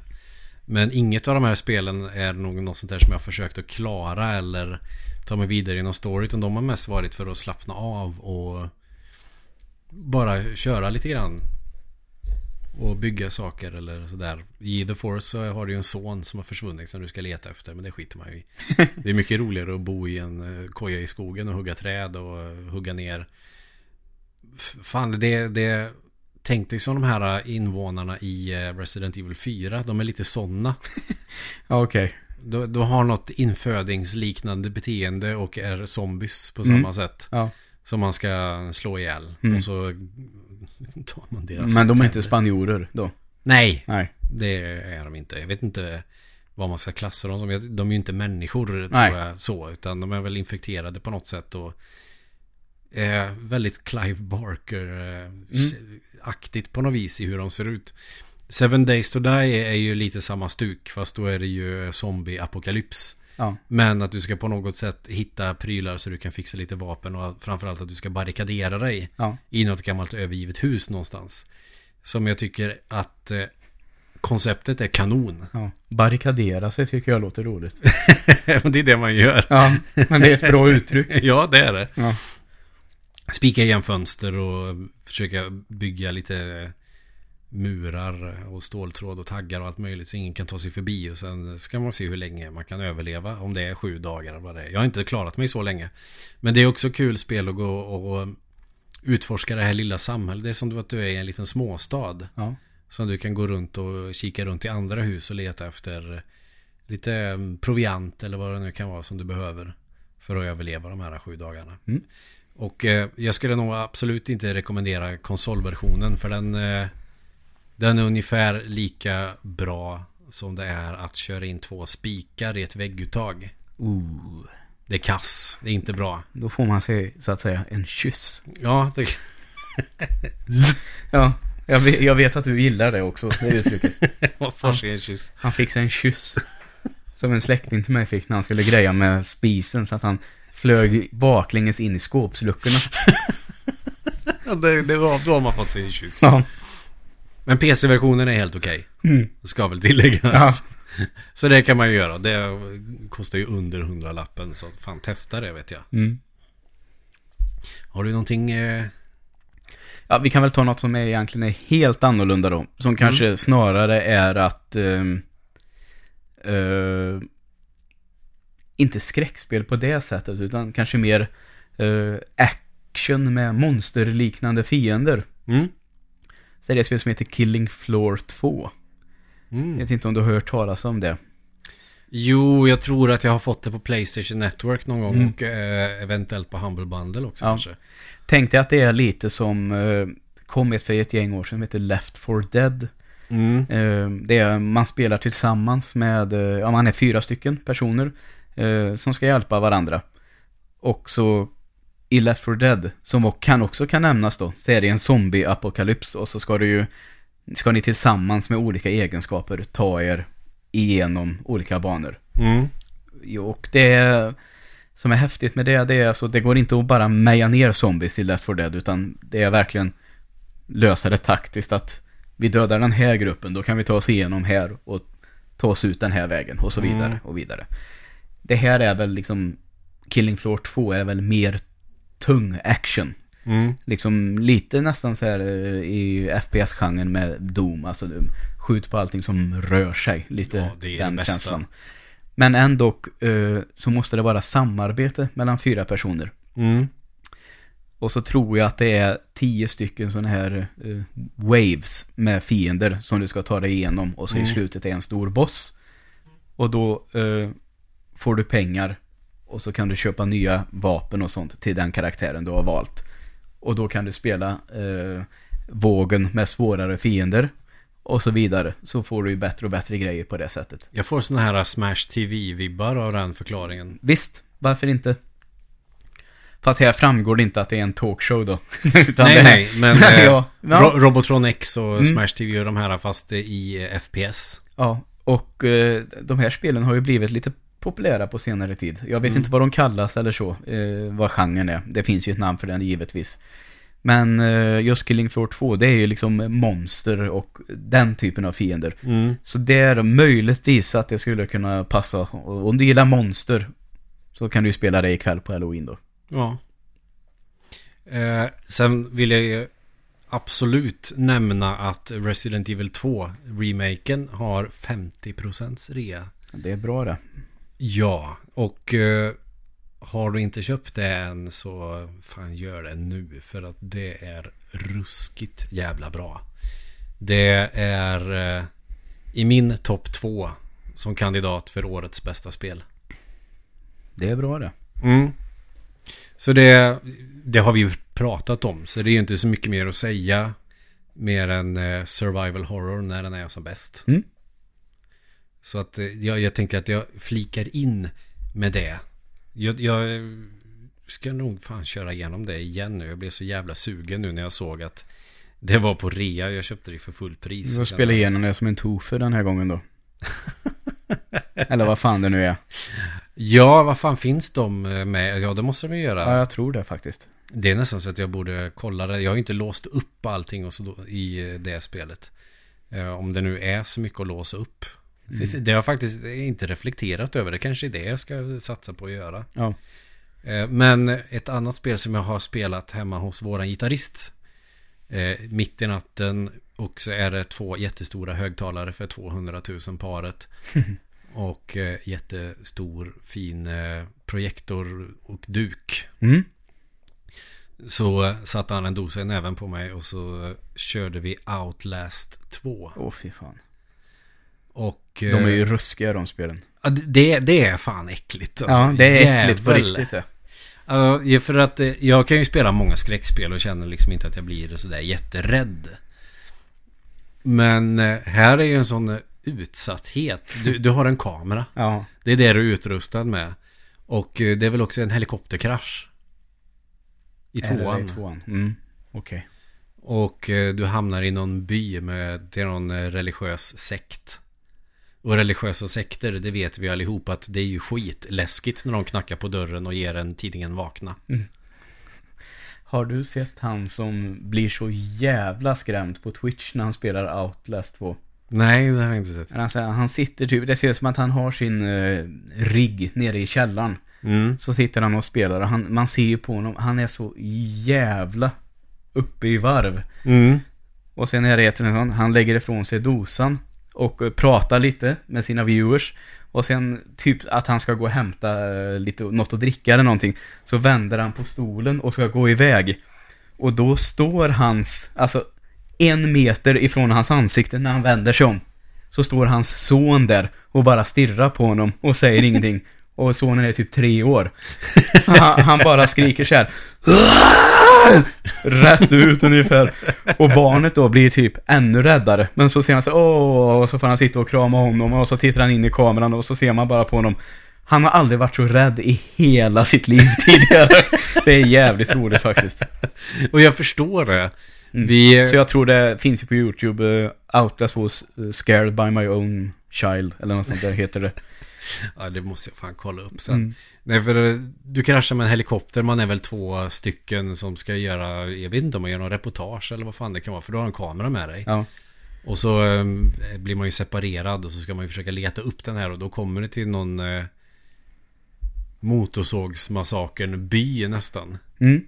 Men inget av de här spelen är nog något sånt där som jag har försökt att klara eller ta mig vidare i någon story. Utan de har mest varit för att slappna av och bara köra lite grann. Och bygga saker eller sådär. I The Force så har du ju en son som har försvunnit som du ska leta efter. Men det skiter man ju i. Det är mycket roligare att bo i en eh, koja i skogen och hugga träd och hugga ner. Fan, det, det Tänk dig som de här eh, invånarna i eh, Resident Evil 4. De är lite sådana. Okej. Du, du har något infödingsliknande beteende och är zombies på Mm. samma sätt. Ja. Som man ska slå ihjäl. Mm. Och så tar man deras Men de är inte spanjorer då? Nej, Nej. det är de inte. Jag vet inte vad man ska klassa dem som. De är ju inte människor tror Nej. jag så. Utan de är väl infekterade på något sätt. Och är väldigt Clive Barker-aktigt på något vis i hur de ser ut. Seven Days to Die är ju lite samma stuk. Fast då är det ju zombie-apokalyps. Ja. Men att du ska på något sätt hitta prylar så du kan fixa lite vapen. Och framförallt att du ska barrikadera dig Ja. i något gammalt övergivet hus någonstans. Som jag tycker att eh, konceptet är kanon. ja. Barrikadera sig tycker jag låter roligt. Det är det man gör. Ja, men det är ett bra uttryck. ja, det är det. Ja. Spika igen fönster och försöka bygga lite murar och ståltråd och taggar och allt möjligt så ingen kan ta sig förbi. Och sen ska man se hur länge man kan överleva. Om det är sju dagar eller vad det är. Jag har inte klarat mig så länge. Men det är också kul spel att gå och utforska det här lilla samhället. Det är som att du är i en liten småstad. Ja. Så du kan gå runt och kika runt i andra hus och leta efter lite proviant eller vad det nu kan vara som du behöver för att överleva de här sju dagarna. Mm. Och eh, jag skulle nog absolut inte rekommendera konsolversionen för den, eh, den är ungefär lika bra som det är att köra in två spikar i ett vägguttag. Ooh. Det är kass, det är inte bra. Då får man sig så att säga en kyss. Ja, det, Ja, jag vet, jag vet att du gillar det också, det uttrycket. vad får sig en kyss. Han fick sig en kyss. Som en släkting till mig fick när han skulle greja med spisen så att han flög baklänges in i skåpsluckorna. Ja, det, det var, då man fått sig en kyss. Ja. Men PC-versionen är helt okej. Mm. Ska väl tilläggas. Så det kan man ju göra. Det kostar ju under 100 lappen Så fan testa det vet jag. Mm. Har du någonting? Eh... Ja, vi kan väl ta något som är egentligen är helt annorlunda då. Som kanske snarare är att... ehm, eh, inte skräckspel på det sättet, utan kanske mer eh, action med monsterliknande fiender. Mm. Så det är det spel som heter Killing Floor 2. Jag Mm. vet inte om du har hört talas om det. Jo, jag tror att jag har fått det på Playstation Network någon gång Mm. och eh, eventuellt på Humble Bundle också Ja. kanske. Tänk dig att det är lite som eh, kom ett för ett gäng år sedan som heter Left 4 Dead. Mm. Eh, det är, man spelar tillsammans med, eh, ja man är fyra stycken personer eh, som ska hjälpa varandra. Och så i Left 4 Dead, som kan också kan nämnas då, så är det en zombie-apokalyps och så ska du ju, ska ni tillsammans med olika egenskaper ta er igenom olika banor. Mm. Jo, Och det som är häftigt med det, det är alltså, det går inte att bara meja ner zombies i Left 4 Dead, utan det är verkligen lösa det taktiskt att vi dödar den här gruppen, då kan vi ta oss igenom här och ta oss ut den här vägen och så Mm. vidare och vidare. Det här är väl liksom, Killing Floor 2 är väl mer tung action. Mm. Liksom lite nästan så här eh, i FPS-genren med Doom, alltså du skjut på allting som rör sig. Lite Ja, det är det den bästa. känslan. Men ändå eh, så måste det vara samarbete mellan fyra personer. Mm. Och så tror jag att det är tio stycken sådana här eh, waves med fiender som du ska ta dig igenom. Och så Mm. i slutet är en stor boss. Och då eh, får du pengar. Och så kan du köpa nya vapen och sånt till den karaktären du har valt. Och då kan du spela eh, vågen med svårare fiender. Och så vidare. Så får du ju bättre och bättre grejer på det sättet. Jag får såna här Smash TV-vibbar av den förklaringen. Visst, varför inte? Fast här framgår det inte att det är en talkshow då. Nej, det nej, men eh, ja. Ja. Ro- Robotron X och Mm. Smash TV och de här fast i FPS. Ja, och eh, de här spelen har ju blivit lite populära på senare tid. Jag vet Mm. inte vad de kallas eller så, eh, vad genren är. Det finns ju ett namn för den givetvis. Men eh, just Killing Floor 2, det är ju liksom monster och den typen av fiender. Mm. Så det är möjligtvis att det skulle kunna passa. Och om du gillar monster så kan du ju spela det ikväll på Halloween då. Ja. Eh, sen vill jag ju absolut nämna att Resident Evil 2 remaken har 50% rea. Det är bra det. Ja, och eh, har du inte köpt det än så fan gör det nu för att det är ruskigt jävla bra. Det är eh, i min topp två som kandidat för årets bästa spel. Det är bra det. Mm. Så det, det har vi ju pratat om. Så det är ju inte så mycket mer att säga. Mer än eh, survival horror när den är som bäst. Mm. Så att eh, jag, jag tänker att jag flikar in med det. Jag, jag ska nog fan köra igenom det igen nu. Jag blev så jävla sugen nu när jag såg att det var på rea. Jag köpte det för full pris. Du får spela igenom det som en tofu den här gången då. Eller vad fan det nu är. Ja, vad fan finns de med? Ja, det måste de ju göra. Ja, jag tror det faktiskt. Det är nästan så att jag borde kolla det. Jag har ju inte låst upp allting och så då, i det spelet. Eh, om det nu är så mycket att låsa upp. Mm. Det, har jag faktiskt inte reflekterat över. Det kanske är det jag ska satsa på att göra. Ja. Eh, men ett annat spel som jag har spelat hemma hos våran gitarrist. Eh, mitt i natten. Och så är det två jättestora högtalare för 200 000 paret. och eh, jättestor fin projektor och duk. Mm. Så satte han en dosa i näven på mig och så körde vi Outlast 2. Åh fy fan. Och... De är ju eh, ruskiga de spelen. det, det är fan äckligt. alltså. ja, det är äckligt på riktigt det. Ja, för att eh, jag kan ju spela många skräckspel och känner liksom inte att jag blir sådär jätterädd. Men eh, här är ju en sån utsatthet. Du, du har en kamera. Ja. Det är det du är utrustad med. Och det är väl också en helikopterkrasch. I tvåan. I tvåan. Mm. Okej. Och eh, du hamnar i någon by med till någon religiös sekt. Och religiösa sekter, det vet vi allihop att det är ju skitläskigt när de knackar på dörren och ger en tidningen vakna. Har du sett han som blir så jävla skrämd på Twitch när han spelar Outlast 2? Nej, det har jag inte sett. Han, säger- han sitter typ, det ser ut som att han har sin uh, rigg nere i källaren. Mm. Så sitter han och spelar och han, man ser ju på honom, han är så jävla uppe i varv. Mm. Och sen är det ett han lägger ifrån sig dosan och eh, prata pratar lite med sina viewers. Och sen typ att han ska gå och hämta eh, lite, något att dricka eller någonting. Så vänder han på stolen och ska gå iväg. Och då står hans, alltså en meter ifrån hans ansikte när han vänder sig om. Så står hans son där och bara stirrar på honom och säger ingenting. Och sonen är typ tre år. Så han, han bara skriker så här. Rätt ut ungefär. Och barnet då blir typ ännu räddare. Men så ser han så åh, och så får han sitta och krama honom och så tittar han in i kameran och så ser man bara på honom. Han har aldrig varit så rädd i hela sitt liv tidigare. Det är jävligt roligt faktiskt. Och jag förstår det. Mm. Vi... Så jag tror det finns ju på YouTube, uh, Outlast was uh, scared by my own child, eller något sånt där heter det. Ja, det måste jag fan kolla upp sen. Mm. Nej, för du kraschar med en helikopter. Man är väl två stycken som ska göra, jag vet inte om man gör någon reportage eller vad fan det kan vara. För du har en kamera med dig. Ja. Och så eh, blir man ju separerad och så ska man ju försöka leta upp den här och då kommer det till någon eh, motorsågsmassakern by nästan. Mm.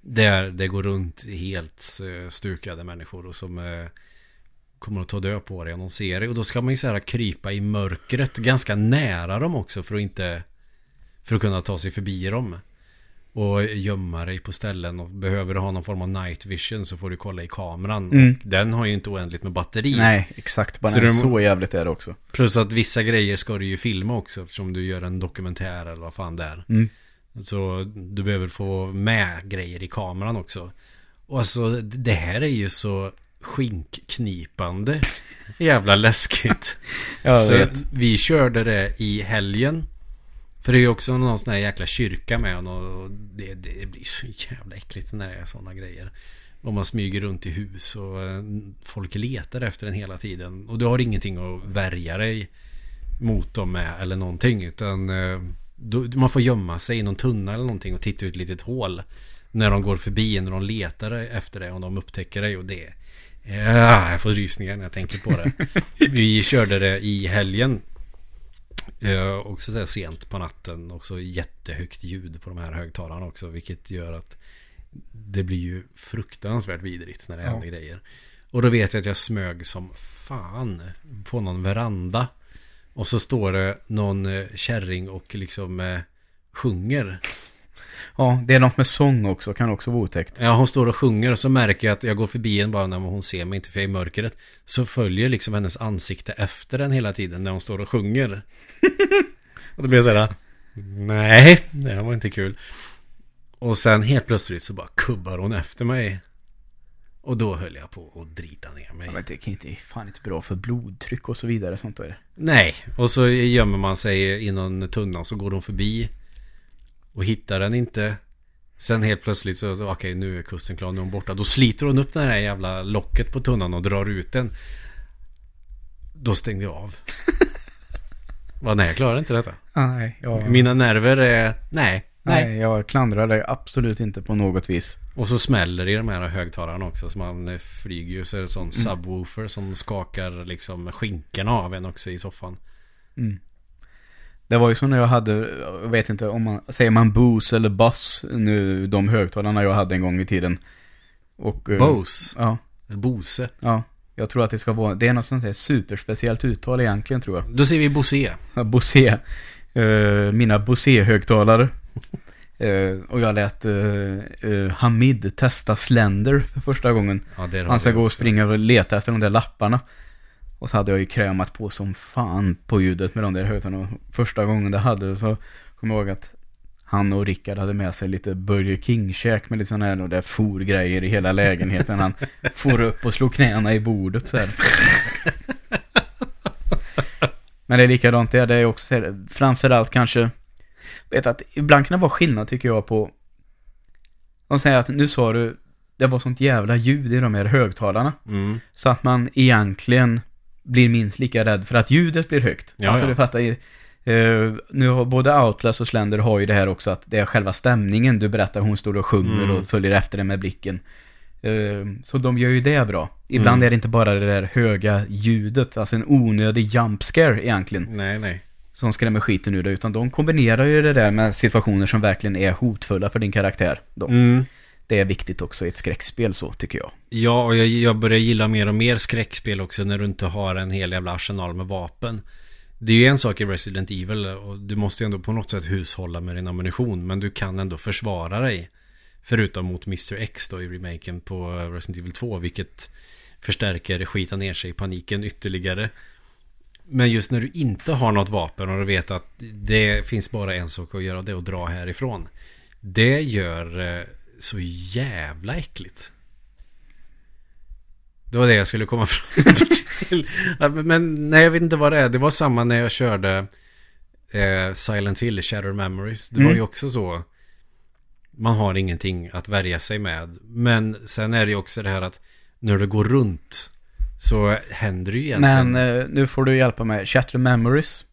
Där det går runt helt eh, stukade människor och som eh, kommer att ta död på dig de ser dig. Och då ska man ju så här krypa i mörkret ganska nära dem också för att inte för att kunna ta sig förbi dem. Och gömma dig på ställen och behöver du ha någon form av night vision så får du kolla i kameran. Mm. Och den har ju inte oändligt med batteri. Nej, exakt. Bara Så det- så jävligt är det också. Plus att vissa grejer ska du ju filma också eftersom du gör en dokumentär eller vad fan det är. Mm. Så du behöver få med grejer i kameran också. Och alltså det här är ju så skinkknipande jävla läskigt. Jag så vet. vi körde det i helgen. För det är ju också någon sån här jäkla kyrka med och det, det blir så jävla äckligt när det är sådana grejer. Och man smyger runt i hus och eh, folk letar efter den hela tiden. Och du har ingenting att värja dig mot dem med eller någonting. Utan eh, då, man får gömma sig i någon tunna eller någonting och titta ut ett litet hål. När de går förbi, när de letar efter det och de upptäcker dig och det. Ja, jag får rysningar när jag tänker på det. Vi körde det i helgen. Eh, också så sent på natten. Också jättehögt ljud på de här högtalarna också. Vilket gör att det blir ju fruktansvärt vidrigt när det Ja. händer grejer. Och då vet jag att jag smög som fan på någon veranda. Och så står det någon eh, kärring och liksom eh, sjunger. Ja, det är något med sång också, kan också vara otäckt. Ja, hon står och sjunger och så märker jag att jag går förbi en bara när hon ser mig, inte för jag är i mörkret. Så följer liksom hennes ansikte efter den hela tiden när hon står och sjunger. och då blir jag så här, nej, det var inte kul. Och sen helt plötsligt så bara kubbar hon efter mig. Och då höll jag på att drita ner mig. Vet, det kan inte, fan inte bra för blodtryck och så vidare. Sånt där. Nej, och så gömmer man sig i någon tunna och så går de förbi. Och hittar den inte. Sen helt plötsligt så, okej okay, nu är kusten klar, nu är hon borta. Då sliter hon upp det här jävla locket på tunnan och drar ut den. Då stängde jag av. Va, nej, jag klarar inte detta. Nej, jag... Mina nerver är, nej, nej. Nej, jag klandrar dig absolut inte på något vis. Och så smäller det i de här högtalarna också. Så man flyger ju så är det sån mm. subwoofer som skakar liksom skinkorna av en också i soffan. Mm. Det var ju så när jag hade, jag vet inte om man, säger man Bose eller Boss nu, de högtalarna jag hade en gång i tiden. Och, eh, Bose? Ja. Bose? Ja. Jag tror att det ska vara, det är något sånt här superspeciellt uttal egentligen tror jag. Då säger vi Bose. Ja, Bose. Uh, mina Bose-högtalare. Uh, och jag lät uh, uh, Hamid testa Slender för första gången. Ja, Han ska gå och springa och leta efter de där lapparna. Och så hade jag ju krämat på som fan på ljudet med de där högtalarna. Första gången det hade så kom jag ihåg att han och Rickard hade med sig lite Burger King-käk med lite sådana här och där for-grejer i hela lägenheten. Han for upp och slog knäna i bordet så här. Men det är likadant det. Det är också så här, framförallt kanske, vet att ibland kan det vara skillnad tycker jag på, de säger att nu sa du, det var sånt jävla ljud i de här högtalarna. Mm. Så att man egentligen blir minst lika rädd för att ljudet blir högt. Ja, alltså ja. du fattar ju. Uh, nu har både Outlast och Slender har ju det här också att det är själva stämningen. Du berättar hon står och sjunger Mm. och följer efter den med blicken. Uh, så de gör ju det bra. Ibland Mm. är det inte bara det där höga ljudet, alltså en onödig jump scare egentligen. Nej, nej. Som skrämmer skiten ur dig. Utan de kombinerar ju det där med situationer som verkligen är hotfulla för din karaktär. Då. Mm. Det är viktigt också i ett skräckspel så, tycker jag. Ja, och jag, jag börjar gilla mer och mer skräckspel också när du inte har en hel jävla arsenal med vapen. Det är ju en sak i Resident Evil och du måste ju ändå på något sätt hushålla med din ammunition men du kan ändå försvara dig. Förutom mot Mr. X då i remaken på Resident Evil 2 vilket förstärker skita ner sig i paniken ytterligare. Men just när du inte har något vapen och du vet att det finns bara en sak att göra det är att dra härifrån. Det gör eh, så jävla äckligt. Det var det jag skulle komma fram till. Men nej, jag vet inte vad det är. Det var samma när jag körde eh, Silent Hill, Shadow Memories. Det var Mm. ju också så. Man har ingenting att värja sig med. Men sen är det ju också det här att när du går runt så händer det ju egentligen. Men eh, nu får du hjälpa mig. Shatter Memories.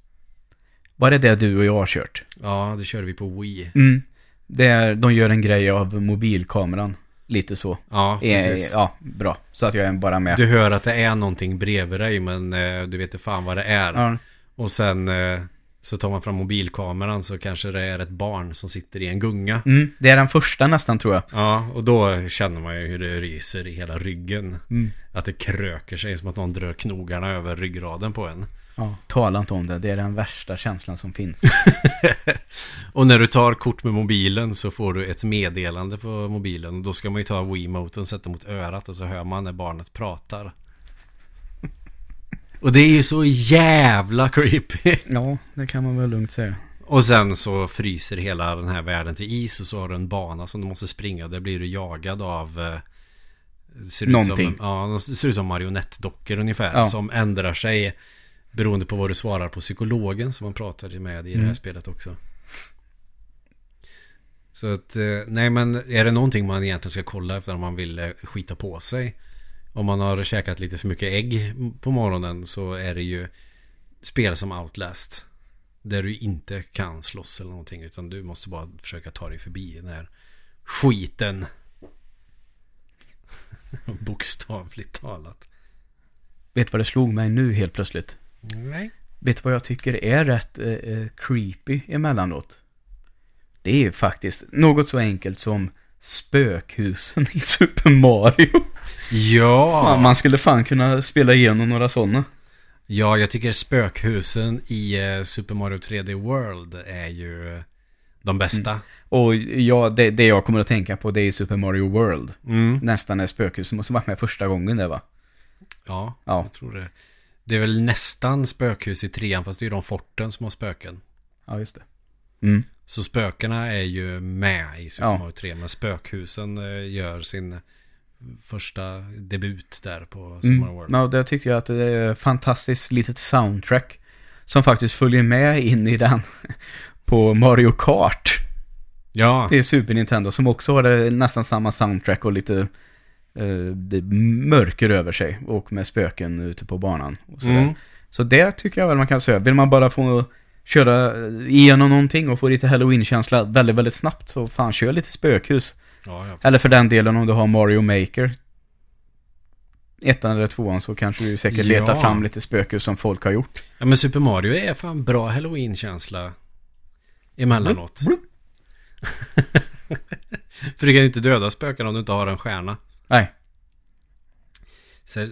Var det det du och jag har kört? Ja, det körde vi på Wii. Mm. Det är, de gör en grej av mobilkameran. Lite så. Ja, Eh, precis. ja, bra. Så att jag är bara med. Du hör att det är någonting bredvid dig men eh, du vet inte fan vad det är. Ja. Och sen eh, så tar man fram mobilkameran så kanske det är ett barn som sitter i en gunga. Mm, det är den första nästan tror jag. Ja, och då känner man ju hur det ryser i hela ryggen. Mm. Att det kröker sig som att någon drar knogarna över ryggraden på en. Ja, tala inte om det. Det är den värsta känslan som finns. Och när du tar kort med mobilen så får du ett meddelande på mobilen. Då ska man ju ta Wiimoten, sätta mot örat och så hör man när barnet pratar. Och det är ju så jävla creepy. ja, det kan man väl lugnt säga. Och sen så fryser hela den här världen till is och så har du en bana som du måste springa. Där blir du jagad av... eh, Ser ut Någonting. Som, ja, det ser ut som marionettdockor ungefär. Ja. Som ändrar sig beroende på vad du svarar på psykologen som man pratade med i det här Mm. spelet också. Så att, eh, nej men är det någonting man egentligen ska kolla efter om man vill eh, skita på sig? Om man har käkat lite för mycket ägg på morgonen så är det ju spel som Outlast. Där du inte kan slåss eller någonting utan du måste bara försöka ta dig förbi den här skiten. Bokstavligt talat. Vet du vad det slog mig nu helt plötsligt? Nej. Vet du vad jag tycker är rätt eh, eh, creepy emellanåt? Det är ju faktiskt något så enkelt som spökhusen i Super Mario. Ja. Fan, man skulle fan kunna spela igenom några sådana. Ja, jag tycker spökhusen i eh, Super Mario 3D World är ju eh, de bästa. Och ja, det, det jag kommer att tänka på det är Super Mario World. Mm. Nästan är spökhusen måste varit med första gången det va? Ja, Ja. jag tror det. Det är väl nästan spökhus i trean, fast det är ju de forten som har spöken. Ja, just det. Mm. Så spökena är ju med i Super Ja. Mario 3, men spökhusen eh, gör sin första debut där på Mm. Super World. Ja, där tyckte jag att det är ett fantastiskt litet soundtrack som faktiskt följer med in i den på Mario Kart. Ja, Det är Super Nintendo som också har nästan samma soundtrack och lite det mörker över sig och med spöken ute på banan. Och sådär. mm. Så det tycker jag väl man kan säga. Vill man bara få köra igenom någonting och få lite halloween-känsla väldigt, väldigt snabbt så fan kör lite spökhus. ja. Eller för den delen om du har Mario Maker. Ettan eller tvåan så kanske du säkert Ja. letar fram lite spökhus som folk har gjort. ja, men Super Mario är fan bra halloween-känsla emellanåt. För du kan ju inte döda spöken om du inte har en stjärna. Nej. Så,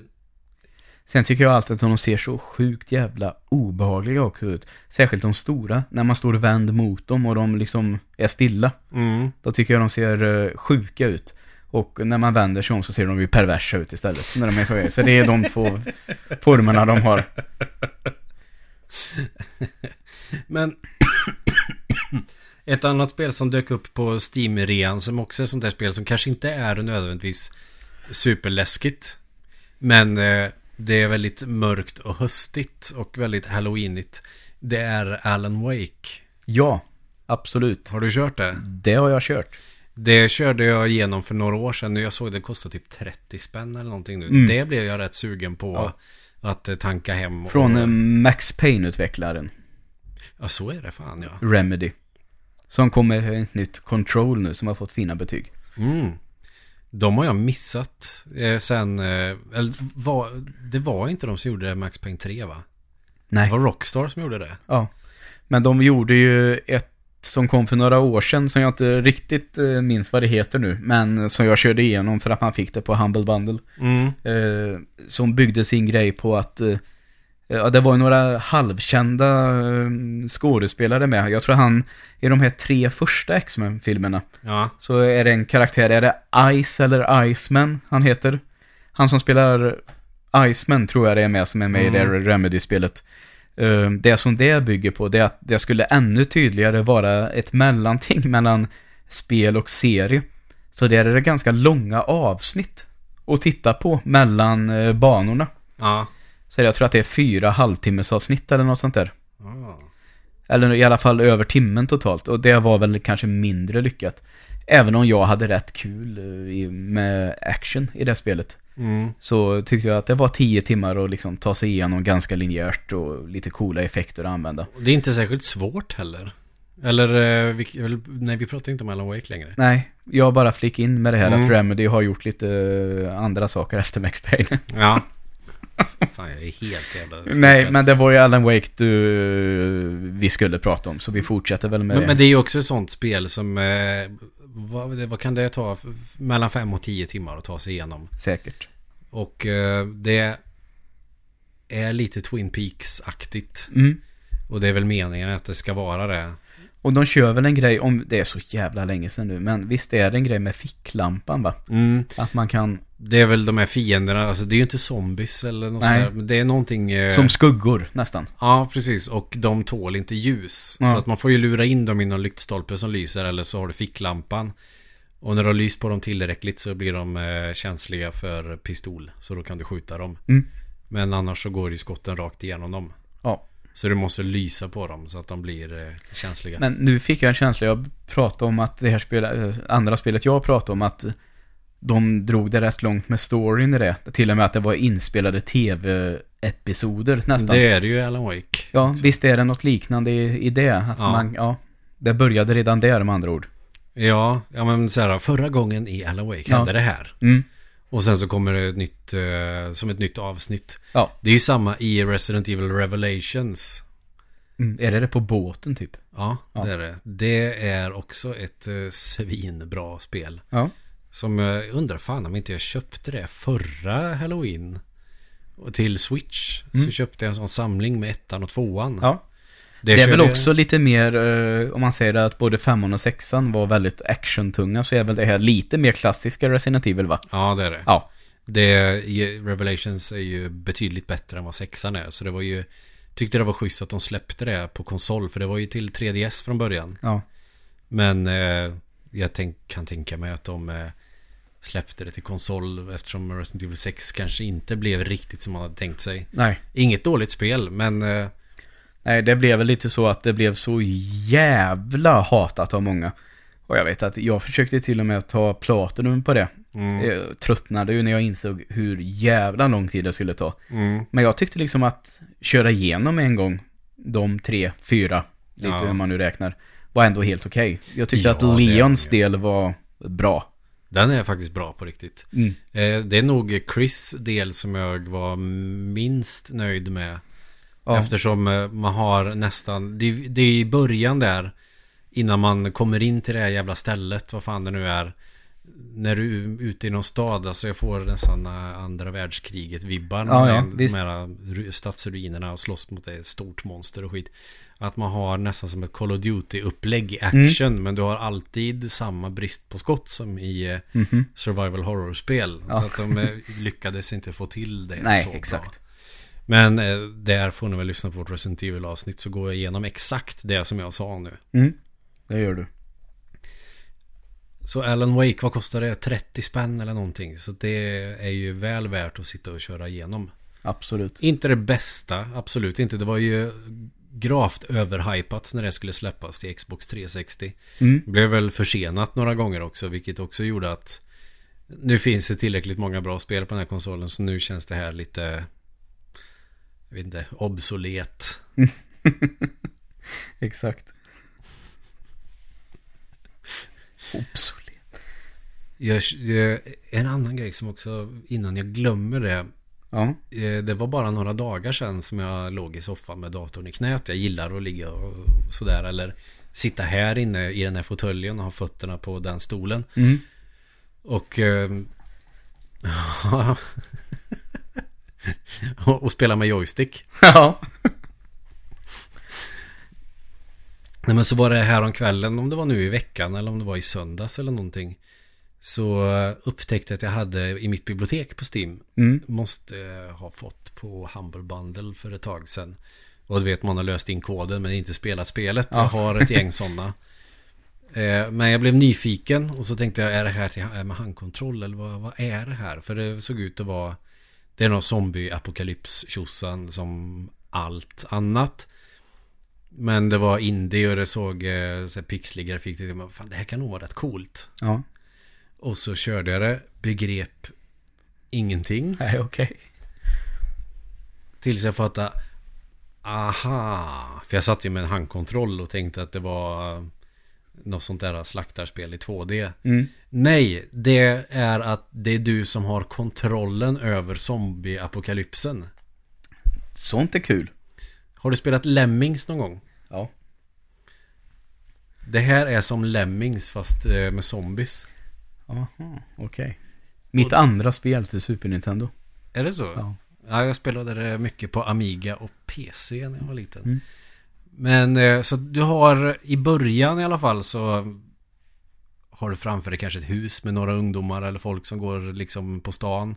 Sen tycker jag alltid att de ser så sjukt jävla obehagliga också ut. Särskilt de stora, när man står vänd mot dem och de liksom är stilla. mm. Då tycker jag de ser eh, sjuka ut. Och när man vänder sig om så ser de ju perversa ut istället. När de är väg. Så det är de två formerna de har. Men ett annat spel som dök upp på Steam-rean som också är ett sånt där spel som kanske inte är nödvändigtvis superläskigt. Men eh, det är väldigt mörkt och höstigt och väldigt halloweenigt. Det är Alan Wake. Ja, absolut. Har du kört det? Det har jag kört. Det körde jag igenom för några år sedan. Jag såg det kostade typ 30 spänn eller någonting nu. Mm. Det blev jag rätt sugen på att eh, tanka hem. Från och, eh, Max Payne-utvecklaren. Ja, så är det fan ja. Remedy. Som kommer med ett nytt Control nu som har fått fina betyg. Mm. De har jag missat eh, sen, eh, eller var, det var inte de som gjorde Max Payne 3 va? Nej. Det var Rockstar som gjorde det. Ja. Men de gjorde ju ett som kom för några år sedan som jag inte riktigt eh, minns vad det heter nu. Men som jag körde igenom för att man fick det på Humble Bundle. Mm. Eh, som byggde sin grej på att eh, ja, det var ju några halvkända eh, skådespelare med. Jag tror han, i de här tre första X-Men-filmerna, Ja, så är det en karaktär, är det Ice eller Iceman han heter? Han som spelar Iceman tror jag det är med, som är med i det Mm. Remedy-spelet. Eh, Det som det bygger på, det är att det skulle ännu tydligare vara ett mellanting mellan spel och serie. Så där är det ganska långa avsnitt att titta på mellan eh, banorna. ja. Så jag tror att det är fyra halvtimmes avsnitt eller något sånt där. Ah. Eller i alla fall över timmen totalt. Och det var väl kanske mindre lyckat. Även om jag hade rätt kul eh, med action i det spelet. Mm. Så tyckte jag att det var tio timmar att liksom ta sig igenom ganska linjärt och lite coola effekter att använda. Det är inte särskilt svårt heller. Eller, eh, nej vi pratar inte om Alan Wake längre. Nej, jag bara flick in med det här Mm. att Remedy har gjort lite eh, andra saker efter Max Payne. Ja. Fan, jag är helt jävla Nej, stupid. men det var ju Alan Wake du, vi skulle prata om, så vi fortsätter väl med Men, det. men det är ju också ett sånt spel som, eh, vad, vad kan det ta? Mellan fem och tio timmar att ta sig igenom. Säkert. Och eh, det är lite Twin Peaks-aktigt. Mm. Och det är väl meningen att det ska vara det. Och de kör väl en grej, om det är så jävla länge sedan nu, men visst är det en grej med ficklampan va? Mm. Att man kan, Det är väl de här fienderna, alltså det är ju inte zombies eller något Nej. sånt där, men det är någonting... Eh, som skuggor nästan. Ja, precis. Och de tål inte ljus. Ja. Så att man får ju lura in dem i någon lyktstolpe som lyser eller så har du ficklampan. Och när du har lyst på dem tillräckligt så blir de eh, känsliga för pistol. Så då kan du skjuta dem. Mm. Men annars så går ju skotten rakt igenom dem. Så du måste lysa på dem så att de blir eh, känsliga. Men nu fick jag en känsla, jag pratade om att det här spelet, eh, andra spelet jag pratade om att de drog det rätt långt med storyn i det. Till och med att det var inspelade tv-episoder nästan. det är det ju Alan Wake. Ja, visst är det något liknande i, i det. Att Ja. man, ja, det började redan där med andra ord. Ja, ja men så här, förra gången i Alan Wake Ja. hände det här. Mm. Och sen så kommer det ett nytt, eh, som ett nytt avsnitt. Ja. Det är ju samma i Resident Evil Revelations. Mm. Är det det på båten typ? Ja, Ja. det är det. Det är också ett eh, svinbra spel. Ja. Som jag undrar fan om inte jag köpte det förra Halloween. Och till Switch Mm. så köpte jag en sån samling med ettan och tvåan. Ja. Det är väl körde- också lite mer, eh, om man säger att både femman och sexan var väldigt actiontunga, så är väl det här lite mer klassiska Resident Evil va? Ja, det är det. Ja. det. Revelations är ju betydligt bättre än vad sexan är. Så det var ju... Tyckte det var schysst att de släppte det på konsol. För det var ju till 3DS från början. Ja. Men eh, jag tänk, kan tänka mig att de eh, släppte det till konsol eftersom Resident Evil 6 kanske inte blev riktigt som man hade tänkt sig. Nej. Inget dåligt spel, men eh, Nej, det blev väl lite så att det blev så jävla hatat av många. Och jag vet att jag försökte till och med ta Platinum på det. mm, Jag tröttnade ju när jag insåg hur jävla lång tid det skulle ta. mm, Men jag tyckte liksom att köra igenom en gång de tre, fyra, lite Ja. hur man nu räknar, var ändå helt okej. Jag tyckte Ja, att Leons del var bra. den är faktiskt bra på riktigt. Mm. Eh, det är nog Chris del som jag var minst nöjd med. Ja. Eftersom eh, man har nästan, det, det är i början där, innan man kommer in till det här jävla stället, vad fan det nu är. När du är ute i någon stad, alltså jag får nästan eh, andra världskriget-vibbar Ja, med ja, de visst. här ru- stadsruinerna och slåss mot ett stort monster och skit. Att man har nästan som ett Call of Duty-upplägg i Mm. action, men du har alltid samma brist på skott som i eh, Mhm. survival horror-spel. Ja. Så att de eh, lyckades inte få till det Nej, så bra. Men eh, där får ni väl lyssna på vårt Resident Evil-avsnitt så går jag igenom exakt det som jag sa nu. Mm. Det gör du. Så Alan Wake, vad kostar det? 30 spänn eller någonting. Så det är ju väl värt att sitta och köra igenom. Absolut. Inte det bästa, absolut inte. Det var ju gravt överhypat när det skulle släppas till Xbox 360. Mm. Blev väl försenat några gånger också, vilket också gjorde att nu finns det tillräckligt många bra spel på den här konsolen, så nu känns det här lite, jag vet inte, obsolet. Exakt. Obsolet. Jag, en annan grej som också, innan jag glömmer det, Ja. eh, det var bara några dagar sedan som jag låg i soffan med datorn i knät. Jag gillar att ligga och sådär, eller sitta här inne i den här fåtöljen och ha fötterna på den stolen. Mm. Och... Eh, och, och spela med joystick. Ja. Nej men så var det här om kvällen, om det var nu i veckan eller om det var i söndags eller någonting. Så upptäckte jag att jag hade i mitt bibliotek på Steam. Mm. Måste eh, ha fått på Humble Bundle för ett tag sedan. Och du vet man har löst in koden men inte spelat spelet. Ja. Jag har ett gäng sådana. Eh, Men jag blev nyfiken och så tänkte jag, är det här med handkontroll eller vad, vad är det här? För det såg ut att vara, det är någon zombie-apokalyps tjosan som allt annat. Men det var indie och det såg eh, så pixlig grafik. Det, men fan, det här kan nog vara rätt coolt. Ja. Och så körde jag det, begrep ingenting. Nej, okej. Tills jag fattade, aha. För jag satt ju med en handkontroll och tänkte att det var något sånt där slaktarspel i 2D. Mm. Nej, det är att det är du som har kontrollen över zombie-apokalypsen. Sånt är kul. Har du spelat Lemmings någon gång? Ja. Det här är som Lemmings fast eh, med zombies. Aha, okej. Mitt andra spel till Super Nintendo. Är det så? Ja. Ja, jag spelade det mycket på Amiga och PC när jag var liten. Mm. Men eh, så du har i början i alla fall så har du framför dig kanske ett hus med några ungdomar eller folk som går liksom på stan.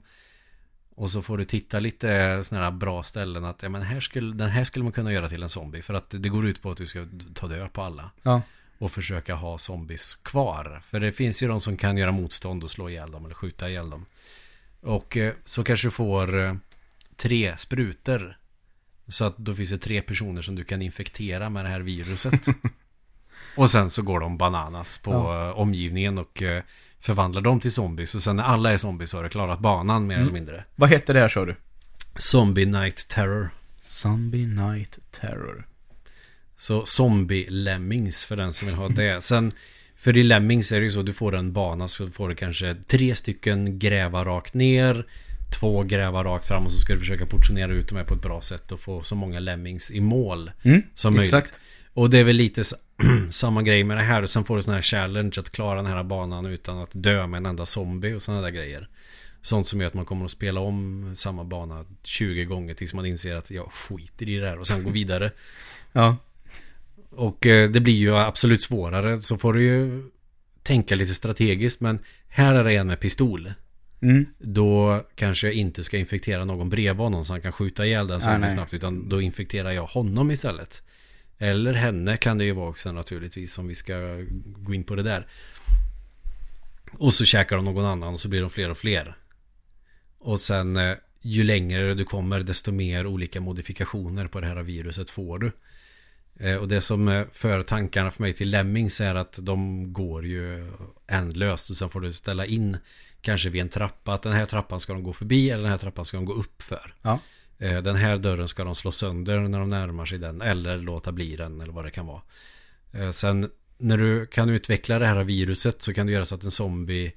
Och så får du titta lite sådana här bra ställen att ja, men här skulle, den här skulle man kunna göra till en zombie. För att det går ut på att du ska ta död på alla. Ja. Och försöka ha zombies kvar. För det finns ju de som kan göra motstånd och slå ihjäl dem eller skjuta ihjäl dem. Och eh, så kanske du får eh, tre sprutor. Så att då finns det tre personer som du kan infektera med det här viruset. och sen så går de bananas på Ja. eh, omgivningen och eh, förvandlar dem till zombies. Och sen när alla är zombies så har du klarat banan mer Mm. eller mindre. Vad heter det här sa du? Zombie Night Terror. Zombie Night Terror. Så zombie lemmings för den som vill ha det. Sen för i lemmings är det ju så du får en bana så får du kanske tre stycken gräva rakt ner. Två gräva rakt fram och så ska du försöka portionera ut dem här på ett bra sätt och få så många lemmings i mål Mm, som möjligt. exakt. Och det är väl lite samma grej med det här. Sen får du sån här challenge att klara den här banan utan att dö med en enda zombie och sådana där grejer. Sånt som gör att man kommer att spela om samma bana 20 gånger tills man inser att jag skiter i det här och sen går vidare. Ja. Och eh, det blir ju absolut svårare så får du ju tänka lite strategiskt men här är det en med pistol. Mm. Då kanske jag inte ska infektera någon bredvid honom så han kan skjuta ihjäl den zombien nej. snabbt utan då infekterar jag honom istället. Eller henne kan det ju vara också naturligtvis om vi ska gå in på det där. Och så käkar de någon annan och så blir de fler och fler. Och sen eh, ju längre du kommer desto mer olika modifikationer på det här viruset får du. Eh, och det som eh, för tankarna för mig till Lemmings är att de går ju ändlöst. Och sen får du ställa in kanske vid en trappa att den här trappan ska de gå förbi eller den här trappan ska de gå upp för. Ja. Eh, Den här dörren ska de slå sönder när de närmar sig den eller låta bli den eller vad det kan vara. Eh, Sen när du kan utveckla det här viruset så kan du göra så att en zombie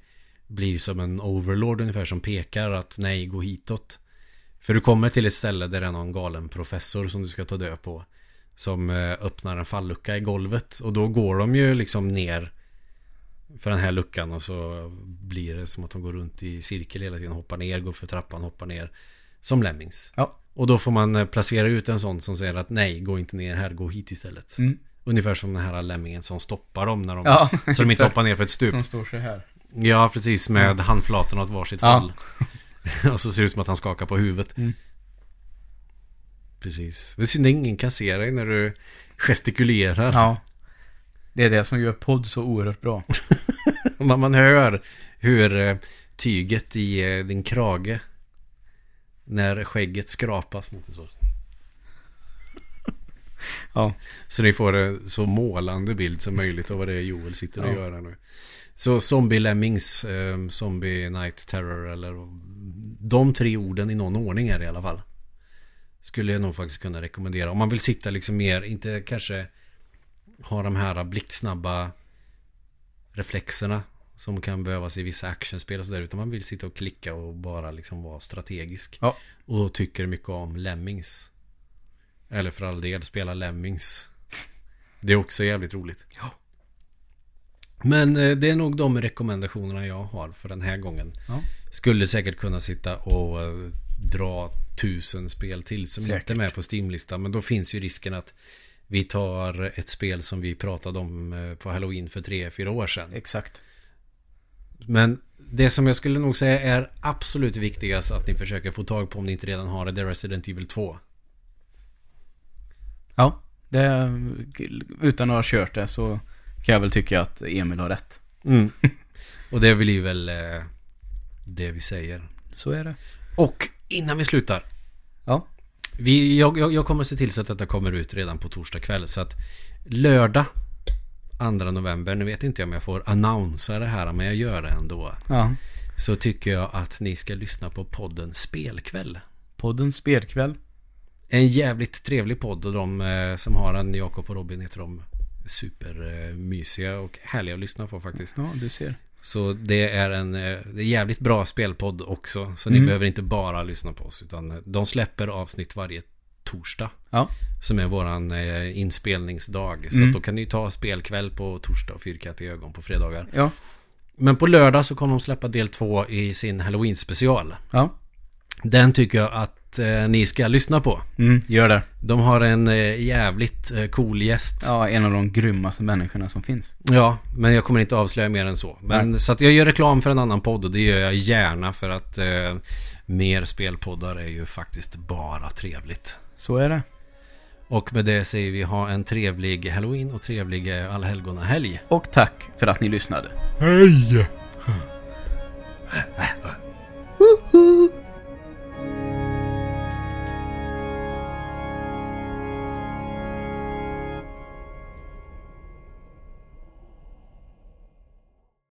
blir som en overlord ungefär som pekar att nej, gå hitåt. För du kommer till ett ställe där det är någon galen professor som du ska ta död på. Som eh, öppnar en fallucka i golvet och då går de ju liksom ner för den här luckan och så blir det som att de går runt i cirkel hela tiden. Hoppar ner, går för trappan, hoppar ner. Som Lemmings. Ja. Och då får man eh, placera ut en sån som säger att nej, gå inte ner här, gå hit istället. Mm. Ungefär som den här lämmingen som stoppar dem när de, Ja, så de inte hoppar ner för ett stup. De står så här. Ja, precis med handflatorna åt varsitt Ja. håll. och så ser det ut som att han skakar på huvudet. Mm. Precis. Är synd ingen kan se dig när du gestikulerar. Ja. Det är det som gör podd så oerhört bra. Man, man hör hur eh, tyget i eh, din krage när skägget skrapas mot det så. Ja. Så ni får en så målande bild som möjligt av vad det är Joel sitter och Ja. gör här nu. Så Zombie Lemmings, eh, Zombie Night Terror eller de tre orden i någon ordning är det i alla fall. Skulle jag nog faktiskt kunna rekommendera. Om man vill sitta liksom mer, inte kanske ha de här blixtsnabba reflexerna som kan behövas i vissa actionspel och sådär. Utan man vill sitta och klicka och bara liksom vara strategisk. Ja. Och tycker mycket om Lemmings. Eller för all del spela Lemmings. Det är också jävligt roligt. Ja. Men eh, det är nog de rekommendationerna jag har för den här gången. Ja. Skulle säkert kunna sitta och eh, dra tusen spel till som Säkert. inte är med på Steam-listan. Men då finns ju risken att vi tar ett spel som vi pratade om eh, på Halloween för tre, fyra år sedan. Exakt. Men det som jag skulle nog säga är absolut viktigast att ni försöker få tag på om ni inte redan har det, det är Resident Evil 2. Ja. Det, utan att ha kört det så kan jag väl tycka att Emil har rätt. Mm. Och det blir väl eh, det vi säger. Så är det. Och innan vi slutar. Ja. Vi, jag, jag, jag kommer se till så att detta kommer ut redan på torsdag kväll. Så att lördag 2 november, nu vet inte jag om jag får annonsera det här men jag gör det ändå. Ja. Så tycker jag att ni ska lyssna på podden Spelkväll. Podden Spelkväll. En jävligt trevlig podd och de eh, som har den, Jakob och Robin heter de supermysiga och härliga att lyssna på faktiskt. Ja, du ser. Så det är en eh, det är jävligt bra spelpodd också. Så ni Mm. behöver inte bara lyssna på oss. Utan eh, de släpper avsnitt varje torsdag. Ja. Som är våran eh, inspelningsdag. Så Mm. då kan ni ta spelkväll på torsdag och fyrkantiga ögon på fredagar. Ja. Men på lördag så kommer de släppa del två i sin Halloween special. Ja. Den tycker jag att att eh, ni ska lyssna på. Mm, gör det. De har en eh, jävligt eh, cool gäst. Ja, en av de grymmaste människorna som finns. Ja, men jag kommer inte avslöja mer än så. Men, så att jag gör reklam för en annan podd och det gör jag gärna för att eh, mer spelpoddar är ju faktiskt bara trevligt. Så är det. Och med det säger vi ha en trevlig halloween och trevlig eh, allhelgonahelg. Och tack för att ni lyssnade. Hej! Woohoo!